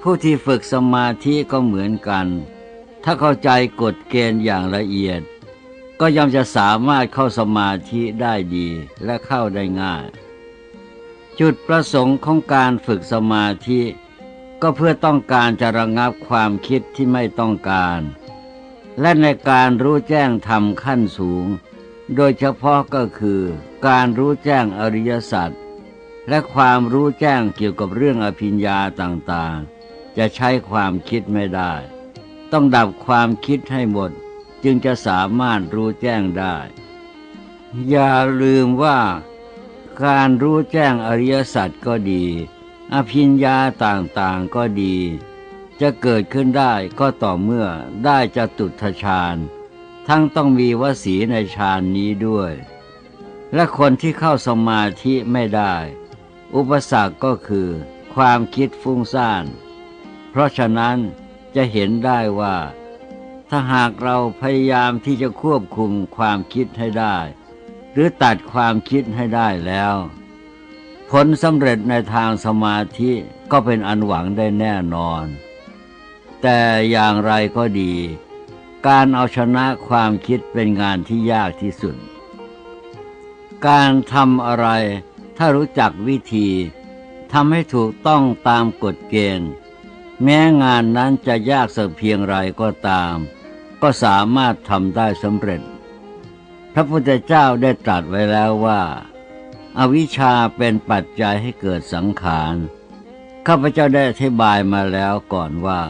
ผู้ที่ฝึกสมาธิก็เหมือนกัน ถ้าเข้าใจกฎเกณฑ์อย่างละเอียด ก็ย่อมจะสามารถเข้าสมาธิได้ดีและเข้าได้ง่าย จุดประสงค์ของการฝึกสมาธิ ก็เพื่อต้องการจะระงับความคิดที่ไม่ต้องการ และในการรู้แจ้งธรรมขั้นสูง โดยเฉพาะก็คือการรู้แจ้งอริยสัจ และความรู้แจ้งเกี่ยวกับเรื่องอภิญญาต่างๆ จะใช้ความคิดไม่ได้ ต้องดับความคิดให้หมด จึงจะสามารถรู้แจ้งได้ อย่าลืมว่า การรู้แจ้งอริยสัจก็ดี อภิญญาต่างๆก็ดี จะเกิดขึ้นได้ก็ต่อเมื่อได้จะตุทชาญทั้งต้องมีวสีในฌานนี้ด้วย และคนที่เข้าสมาธิไม่ได้ อุปสรรคก็คือ ความคิดฟุ้งซ่าน เพราะฉะนั้นจะเห็นได้ว่า ถ้าหากเราพยายามที่จะควบคุมความคิดให้ได้ หรือตัดความคิดให้ได้แล้ว ผลสำเร็จในทางสมาธิก็เป็นอันหวังได้แน่นอน แต่อย่างไรก็ดี การเอาชนะความคิดเป็นงานที่ยากที่สุด การทำอะไร ถ้ารู้จักวิธีทำให้ถูกต้องตามกฎเกณฑ์ แม้งานนั้นจะยากสักเพียงไรก็ตาม ก็สามารถทำได้สำเร็จ พระพุทธเจ้าได้ตรัสไว้แล้วว่าอาวิชชาเป็นปัจจัยให้เกิดสังขารข้าพเจ้าได้อธิบายมาแล้วก่อนว่า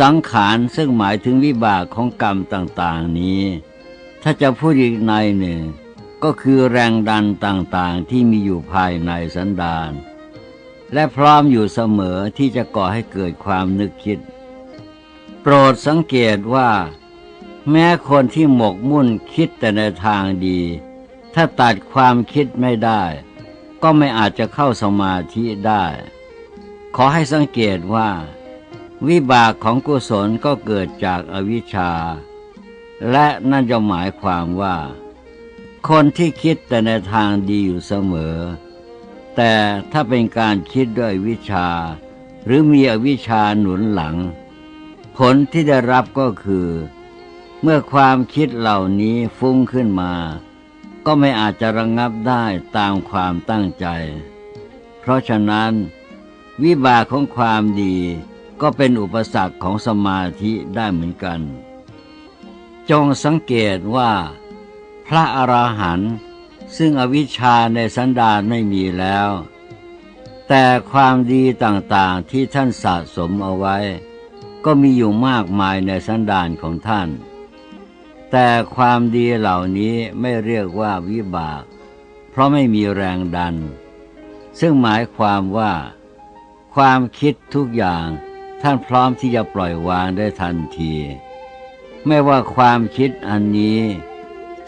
สังขารซึ่งหมายถึงวิบากของกรรมต่างๆนี้ ถ้าจะพูดอีกในหนึ่ง ก็คือแรงดันต่างๆที่มีอยู่ภายในสันดานและพร้อมอยู่เสมอที่จะก่อให้เกิดความนึกคิด โปรดสังเกตว่า แม้คนที่หมกมุ่นคิดแต่ในทางดี ถ้าตัดความคิดไม่ได้ ก็ไม่อาจจะเข้าสมาธิได้ ขอให้สังเกตว่า วิบากของกุศลก็เกิดจากอวิชชา และนั่นจะหมายความว่า คนที่คิดแต่ในทางดีอยู่เสมอ แต่ถ้าเป็นการคิดด้วยวิชา หรือมีอวิชาหนุนหลัง ผลที่ได้รับก็คือ เมื่อความคิดเหล่านี้ฟุ้งขึ้นมา ก็ไม่อาจจะระงงับได้ตามความตั้งใจ เพราะฉะนั้น วิบากของความดีก็เป็นอุปสรรคของสมาธิได้เหมือนกัน จงสังเกตว่า พระอราหันต์ซึ่งอวิชชาในสันดานไม่มีแล้ว แต่ความดีต่างๆที่ท่านสะสมเอาไว้ ก็มีอยู่มากมายในสันดานของท่าน แต่ความดีเหล่านี้ไม่เรียกว่าวิบาก เพราะไม่มีแรงดัน ซึ่งหมายความว่า ความคิดทุกอย่างท่านพร้อมที่จะปล่อยวางได้ทันที ไม่ว่าความคิดอันนี้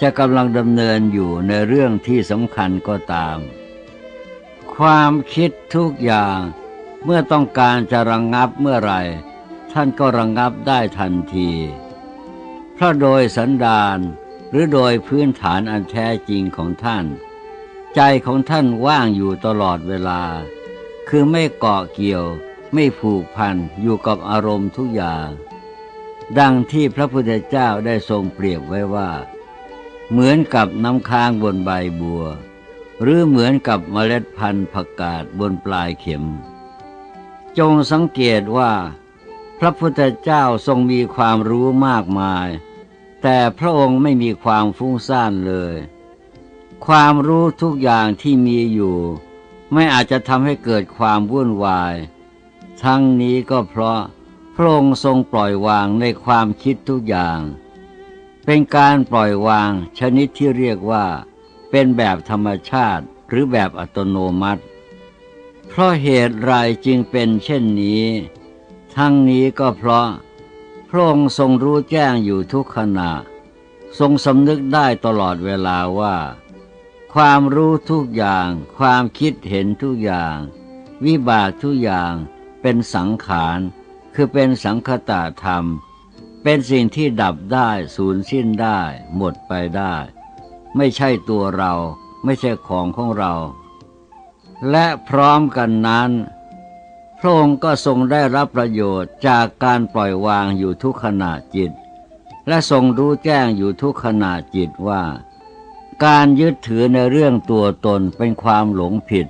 จะกำลังดำเนินอยู่ในเรื่องที่สำคัญก็ตาม ความคิดทุกอย่างเมื่อต้องการจะระงงับเมื่อไรท่านก็ระงงับได้ทันที เพราะโดยสันดานหรือโดยพื้นฐานอันแท้จริงของท่าน ใจของท่านว่างอยู่ตลอดเวลา คือไม่เกาะเกี่ยวไม่ผูกพันอยู่กับอารมณ์ทุกอย่าง ดังที่พระพุทธเจ้าได้ทรงเปรียบไว้ว่า เหมือนกับน้ำค้างบนใบบัว หรือเหมือนกับเมล็ดพันธุ์ผักกาดบนปลายเข็ม จงสังเกตว่า พระพุทธเจ้าทรงมีความรู้มากมาย แต่พระองค์ไม่มีความฟุ้งซ่านเลย ความรู้ทุกอย่างที่มีอยู่ ไม่อาจจะทำให้เกิดความวุ่นวาย ทั้งนี้ก็เพราะพระองค์ทรงปล่อยวางในความคิดทุกอย่าง เป็นการปล่อยวางชนิดที่เรียกว่า เป็นแบบธรรมชาติหรือแบบอัตโนมัติ เพราะเหตุไรจึงเป็นเช่นนี้ ทั้งนี้ก็เพราะ พระองค์ทรงรู้แจ้งอยู่ทุกขณะ ทรงสำนึกได้ตลอดเวลาว่า ความรู้ทุกอย่าง ความคิดเห็นทุกอย่าง วิบากทุกอย่างเป็นสังขาร คือเป็นสังคตาธรรม เป็นสิ่งที่ดับได้สูญสิ้นได้ หมดไปได้ ไม่ใช่ตัวเรา ไม่ใช่ของของเรา และพร้อมกันนั้นพระองค์ก็ทรงได้รับประโยชน์จากการปล่อยวางอยู่ทุกขณะจิต และทรงรู้แจ้งอยู่ทุกขณะจิตว่า การยึดถือในเรื่องตัวตนเป็นความหลงผิด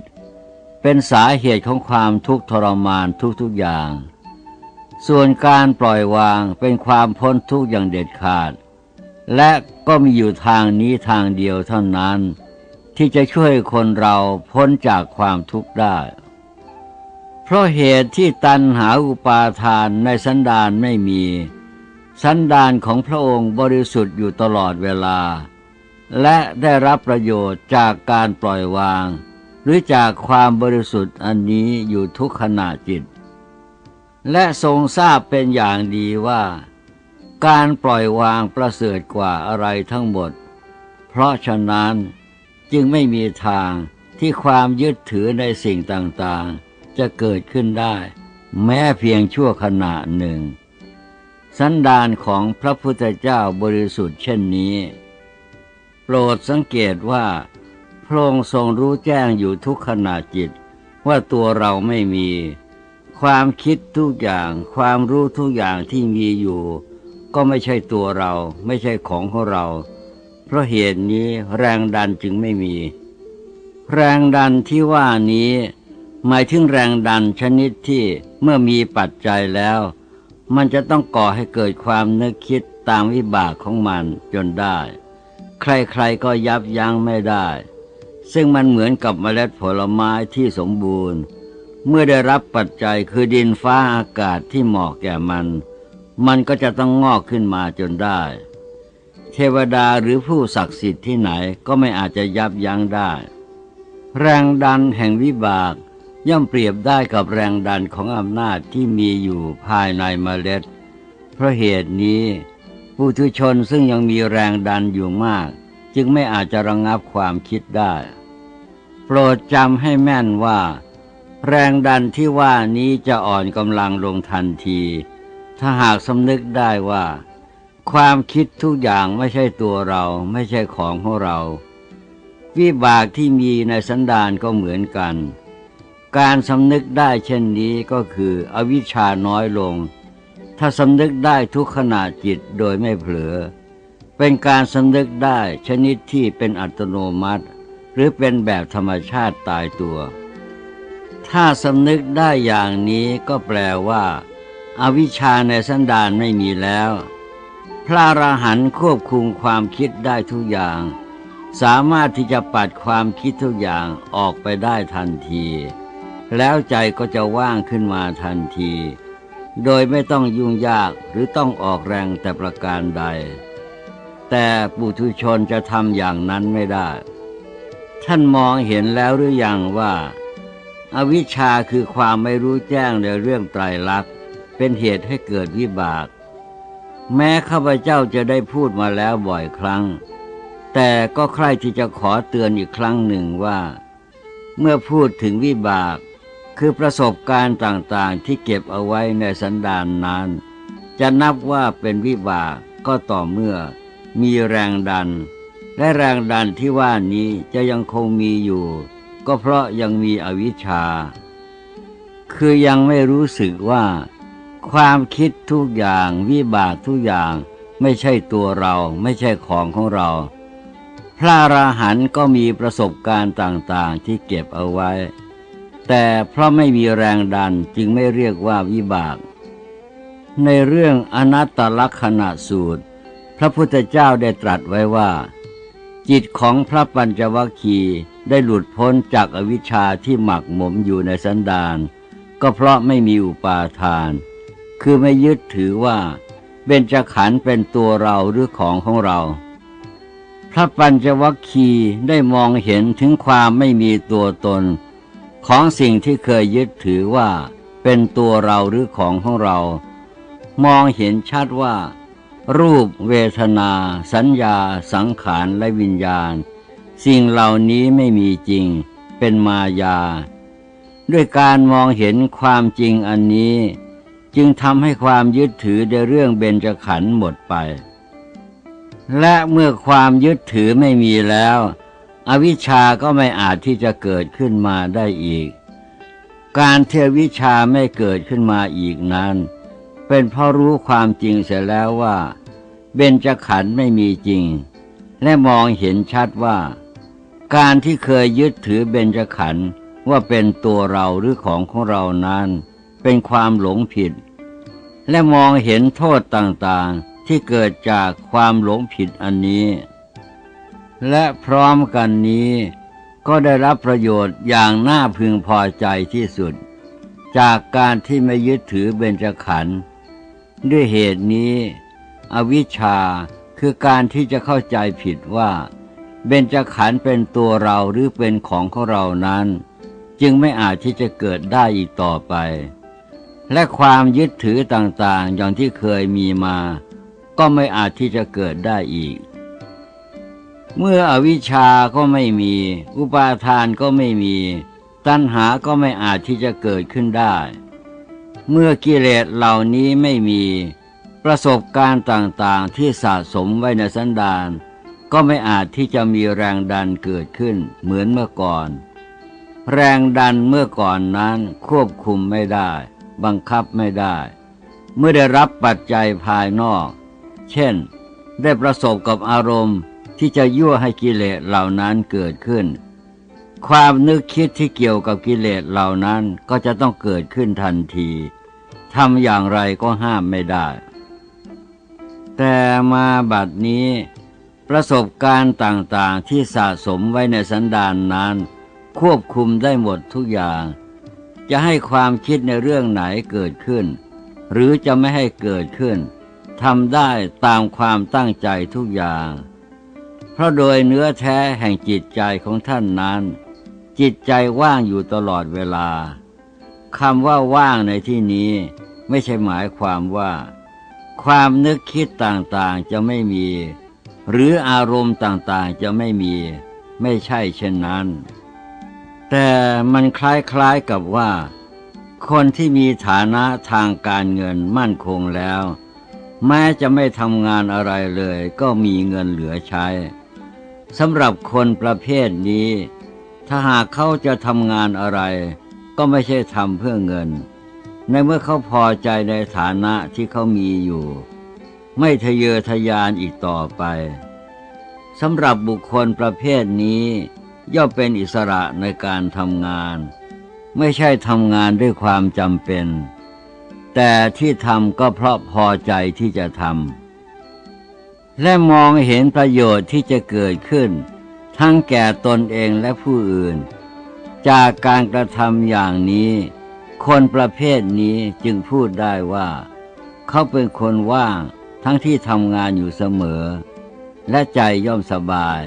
เป็นสาเหตุของความทุกข์ทรมานทุกๆอย่าง ส่วนการปล่อยวางเป็นความพ้นทุกข์อย่างเด็ดขาด และก็มีอยู่ทางนี้ทางเดียวเท่านั้น ที่จะช่วยคนเราพ้นจากความทุกข์ได้ เพราะเหตุที่ตันหาอุปาทานในสันดานไม่มี สันดานของพระองค์บริสุทธิ์อยู่ตลอดเวลา และได้รับประโยชน์จากการปล่อยวาง หรือจากความบริสุทธิ์อันนี้อยู่ทุกขณะจิต และทรงทราบเป็นอย่างดีว่า การปล่อยวางประเสริฐกว่าอะไรทั้งหมด เพราะฉะนั้นจึงไม่มีทางที่ความยึดถือในสิ่งต่างๆ จะเกิดขึ้นได้ แม้เพียงชั่วขณะหนึ่ง สันดานของพระพุทธเจ้าบริสุทธิ์เช่นนี้ โปรดสังเกตว่า พระองค์ทรงรู้แจ้งอยู่ทุกขณะจิตว่าตัวเราไม่มี ความคิดทุกอย่าง ความรู้ทุกอย่างที่มีอยู่ ก็ไม่ใช่ตัวเรา ไม่ใช่ของของเรา เพราะเหตุนี้แรงดันจึงไม่มี แรงดันที่ว่านี้ หมายถึงแรงดันชนิดที่เมื่อมีปัจจัยแล้ว มันจะต้องก่อให้เกิดความนึกคิดตามวิบากของมันจนได้ ใครๆก็ยับยั้งไม่ได้ ซึ่งมันเหมือนกับเมล็ดผลไม้ที่สมบูรณ์ เมื่อได้รับปัจจัยคือดินฟ้าอากาศที่เหมาะแก่มัน มันก็จะต้องงอกขึ้นมาจนได้ เทวดาหรือผู้ศักดิ์สิทธิ์ที่ไหนก็ไม่อาจจะยับยั้งได้ แรงดันแห่งวิบาก ย่อมเปรียบได้กับแรงดันของอำนาจที่มีอยู่ภายในเมล็ด เพราะเหตุนี้ ผู้ทุชนซึ่งยังมีแรงดันอยู่มาก จึงไม่อาจจะระงงับความคิดได้ โปรดจำให้แม่นว่า แรงดันที่ว่านี้จะอ่อนกำลังลงทันที ถ้าหากสำนึกได้ว่า ความคิดทุกอย่างไม่ใช่ตัวเราไม่ใช่ของของเรา วิบากที่มีในสันดานก็เหมือนกัน การสำนึกได้เช่นนี้ก็คืออวิชชาน้อยลง ถ้าสำนึกได้ทุกขณะจิตโดยไม่เผลอ เป็นการสำนึกได้ชนิดที่เป็นอัตโนมัติ หรือเป็นแบบธรรมชาติตายตัว ถ้าสำนึกได้อย่างนี้ก็แปลว่าอาวิชชาในสันดานไม่มีแล้ว พระอรหันต์ควบคุมความคิดได้ทุกอย่าง สามารถที่จะปัดความคิดทุกอย่างออกไปได้ทันที แล้วใจก็จะว่างขึ้นมาทันที โดยไม่ต้องยุ่งยากหรือต้องออกแรงแต่ประการใด แต่ปุถุชนจะทำอย่างนั้นไม่ได้ ท่านมองเห็นแล้วหรืออยังว่า อวิชชาคือความไม่รู้แจ้งในเรื่องไตรลักษณ์เป็นเหตุให้เกิดวิบาก แม้ข้าพเจ้าจะได้พูดมาแล้วบ่อยครั้ง แต่ก็ใคร่ที่จะขอเตือนอีกครั้งหนึ่งว่า เมื่อพูดถึงวิบาก คือประสบการณ์ต่างๆที่เก็บเอาไว้ในสันดานนั้น จะนับว่าเป็นวิบากก็ต่อเมื่อ มีแรงดัน และแรงดันที่ว่านี้จะยังคงมีอยู่ ก็เพราะยังมีอวิชชา คือยังไม่รู้สึกว่า ความคิดทุกอย่างวิบากทุกอย่างไม่ใช่ตัวเราไม่ใช่ของของเรา พระราหันก็มีประสบการณ์ต่างๆที่เก็บเอาไว้ แต่เพราะไม่มีแรงดันจึงไม่เรียกว่าวิบาก ในเรื่องอนัตตลักษณะสูตร พระพุทธเจ้าได้ตรัสไว้ว่า จิตของพระปัญจวัคคีย์ได้หลุดพ้นจากอวิชชาที่หมักหมมอยู่ในสันดาน ก็เพราะไม่มีอุปาทาน คือไม่ยึดถือว่าเบญจขันธ์เป็นตัวเราหรือของของเรา พระปัญจวัคคีย์ได้มองเห็นถึงความไม่มีตัวตน ของสิ่งที่เคยยึดถือว่าเป็นตัวเราหรือของของเรา มองเห็นชัดว่า รูปเวทนา สัญญา สังขารและวิญญาณ สิ่งเหล่านี้ไม่มีจริง เป็นมายา ด้วยการมองเห็นความจริงอันนี้ จึงทำให้ความยึดถือในเรื่องเบญจขันธ์หมดไป และเมื่อความยึดถือไม่มีแล้ว อวิชชาก็ไม่อาจที่จะเกิดขึ้นมาได้อีก การเทวิชาไม่เกิดขึ้นมาอีกนั้น เป็นเพราะรู้ความจริงเสียแล้วว่า เบญจขันธ์ไม่มีจริง และมองเห็นชัดว่า การที่เคยยึดถือเบญจขันธ์ว่าเป็นตัวเราหรือของของเรานั้น เป็นความหลงผิด และมองเห็นโทษต่างๆที่เกิดจากความหลงผิดอันนี้ และพร้อมกันนี้ก็ได้รับประโยชน์อย่างน่าพึงพอใจที่สุด จากการที่ไม่ยึดถือเบญจขันธ์ ด้วยเหตุนี้ อวิชชาคือการที่จะเข้าใจผิดว่า เบญจขันธ์เป็นตัวเราหรือเป็นของของเรานั้น จึงไม่อาจที่จะเกิดได้อีกต่อไป และความยึดถือต่างๆ อย่างที่เคยมีมา ก็ไม่อาจที่จะเกิดได้อีก เมื่ออวิชชาก็ไม่มี อุปาทานก็ไม่มี ตัณหาก็ไม่อาจที่จะเกิดขึ้นได้ เมื่อกิเลสเหล่านี้ไม่มี ประสบการณ์ต่างๆที่สะสมไว้ในสันดานก็ไม่อาจที่จะมีแรงดันเกิดขึ้นเหมือนเมื่อก่อน แรงดันเมื่อก่อนนั้นควบคุมไม่ได้ บังคับไม่ได้ เมื่อได้รับปัจจัยภายนอก เช่น ได้ประสบกับอารมณ์ที่จะยั่วให้กิเลสเหล่านั้นเกิดขึ้น ความนึกคิดที่เกี่ยวกับกิเลสเหล่านั้นก็จะต้องเกิดขึ้นทันที ทำอย่างไรก็ห้ามไม่ได้ แต่มาบัดนี้ ประสบการณ์ต่างๆที่สะสมไว้ในสันดานนั้น ควบคุมได้หมดทุกอย่าง จะให้ความคิดในเรื่องไหนเกิดขึ้น หรือจะไม่ให้เกิดขึ้นทำได้ตามความตั้งใจทุกอย่าง เพราะโดยเนื้อแท้แห่งจิตใจของท่านนั้น จิตใจว่างอยู่ตลอดเวลาคำว่าว่างในที่นี้ ไม่ใช่หมายความว่า ความนึกคิดต่างๆจะไม่มี หรืออารมณ์ต่างๆจะไม่มี ไม่ใช่เช่นนั้น แต่มันคล้ายๆกับว่า คนที่มีฐานะทางการเงินมั่นคงแล้ว แม้จะไม่ทำงานอะไรเลย ก็มีเงินเหลือใช้สำหรับคนประเภทนี้ ถ้าหากเขาจะทำงานอะไร ก็ไม่ใช่ทำเพื่อเงิน ในเมื่อเขาพอใจในฐานะที่เขามีอยู่ ไม่ทะเยอทะยานอีกต่อไปสำหรับบุคคลประเภทนี้ ย่อมเป็นอิสระในการทำงาน ไม่ใช่ทำงานด้วยความจำเป็น แต่ที่ทำก็เพราะพอใจที่จะทำและมองเห็นประโยชน์ที่จะเกิดขึ้น ทั้งแก่ตนเองและผู้อื่น จากการกระทำอย่างนี้ คนประเภทนี้จึงพูดได้ว่า เขาเป็นคนว่างทั้งที่ทำงานอยู่เสมอ และใจย่อมสบาย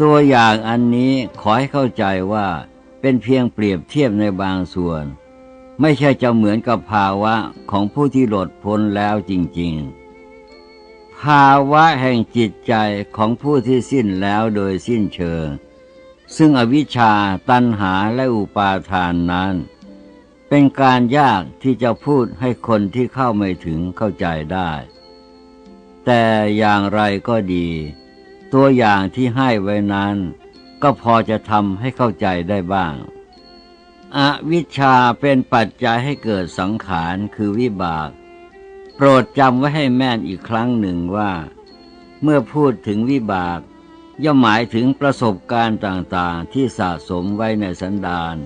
ตัวอย่างอันนี้ขอให้เข้าใจว่าเป็นเพียงเปรียบเทียบในบางส่วน ไม่ใช่จะเหมือนกับภาวะของผู้ที่หลดพ้นแล้วจริง ๆ ภาวะแห่งจิตใจของผู้ที่สิ้นแล้วโดยสิ้นเชิงซึ่งอวิชชาตันหาและอุปาทานนั้น เป็นการยากที่จะพูดให้คนที่เข้าไม่ถึงเข้าใจได้ แต่อย่างไรก็ดี ตัวอย่างที่ให้ไว้นั้น ก็พอจะทำให้เข้าใจได้บ้าง อวิชชาเป็นปัจจัยให้เกิดสังขารคือวิบาก โปรดจำไว้ให้แม่นอีกครั้งหนึ่งว่า เมื่อพูดถึงวิบาก ย่อมหมายถึงประสบการณ์ต่างๆที่สะสมไว้ในสันดาน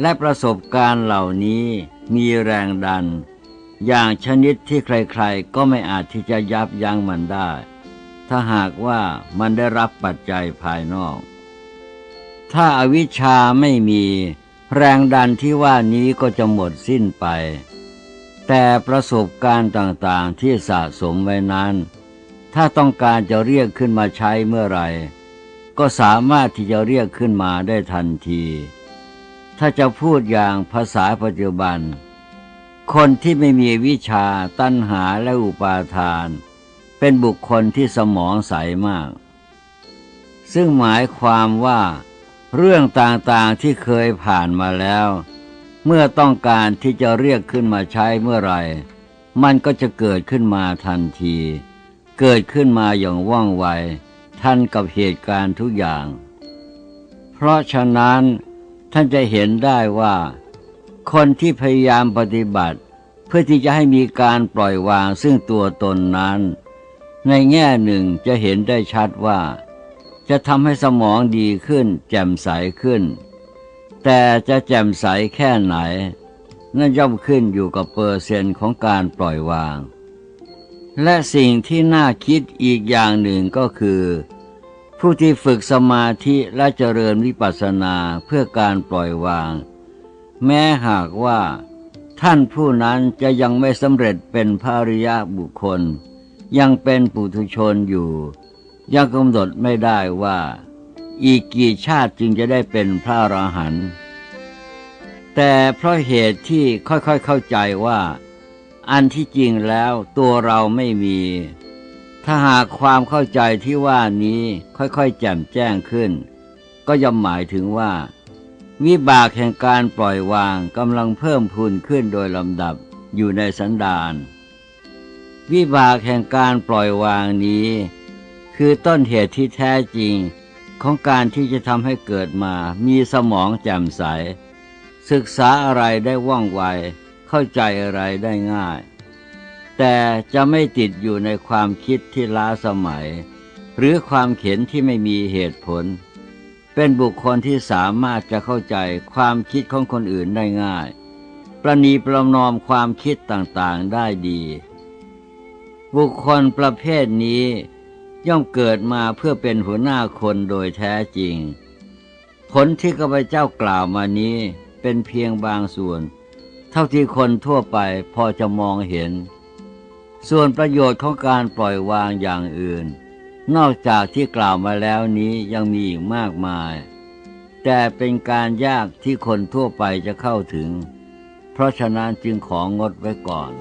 และประสบการณ์เหล่านี้มีแรงดัน อย่างชนิดที่ใครๆ ก็ไม่อาจที่จะยับยั้งมันได้ ถ้าหากว่ามันได้รับปัจจัยภายนอก ถ้าอาวิชชาไม่มี แรงดันที่ว่านี้ก็จะหมดสิ้นไป แต่ประสบการณ์ต่างๆที่สะสมไว้นั้น ถ้าต้องการจะเรียกขึ้นมาใช้เมื่อไหร่ ก็สามารถที่จะเรียกขึ้นมาได้ทันที ถ้าจะพูดอย่างภาษาปัจจุบัน คนที่ไม่มีวิชาตัณหาและอุปาทาน เป็นบุคคลที่สมองใสมาก ซึ่งหมายความว่าเรื่องต่างๆที่เคยผ่านมาแล้ว เมื่อต้องการที่จะเรียกขึ้นมาใช้เมื่อไรมันก็จะเกิดขึ้นมาทันที เกิดขึ้นมาอย่างว่องไว ทันกับเหตุการณ์ทุกอย่าง เพราะฉะนั้น ท่านจะเห็นได้ว่า คนที่พยายามปฏิบัติ เพื่อที่จะให้มีการปล่อยวางซึ่งตัวตนนั้น ในแง่หนึ่งจะเห็นได้ชัดว่า จะทำให้สมองดีขึ้น แจ่มใสขึ้น แต่จะแจ่มใสแค่ไหน นั่นย่อมขึ้นอยู่กับเปอร์เซนต์ของการปล่อยวาง และสิ่งที่น่าคิดอีกอย่างหนึ่งก็คือ ผู้ที่ฝึกสมาธิและเจริญวิปัสสนาเพื่อการปล่อยวาง แม้หากว่า ท่านผู้นั้นจะยังไม่สำเร็จเป็นภาริยะบุคคล ยังเป็นปุถุชนอยู่ ยังกำหนดไม่ได้ว่า อีกกี่ชาติจึงจะได้เป็นพระอราหันต์แต่เพราะเหตุที่ค่อยๆเข้าใจว่า อันที่จริงแล้วตัวเราไม่มี ถ้าหากความเข้าใจที่ว่านี้ค่อยๆแจ่มแจ้งขึ้น ก็ย่อมหมายถึงว่า วิบากแห่งการปล่อยวางกำลังเพิ่มพูนขึ้นโดยลำดับอยู่ในสันดานวิบากแห่งการปล่อยวางนี้ คือต้นเหตุที่แท้จริงของการที่จะทำให้เกิดมามีสมองแจ่มใส ศึกษาอะไรได้ว่องไว เข้าใจอะไรได้ง่าย แต่จะไม่ติดอยู่ในความคิดที่ล้าสมัย หรือความเข็นที่ไม่มีเหตุผล เป็นบุคคลที่สามารถจะเข้าใจความคิดของคนอื่นได้ง่าย ประนีประนอมความคิดต่างๆได้ดี บุคคลประเภทนี้ย่อมเกิดมาเพื่อเป็นหัวหน้าคนโดยแท้จริง ผลที่ข้าพเจ้ากล่าวมานี้เป็นเพียงบางส่วน เท่าที่คนทั่วไปพอจะมองเห็น ส่วนประโยชน์ของการปล่อยวางอย่างอื่น นอกจากที่กล่าวมาแล้วนี้ยังมีอีกมากมาย แต่เป็นการยากที่คนทั่วไปจะเข้าถึง เพราะฉะนั้นจึงของงดไว้ก่อน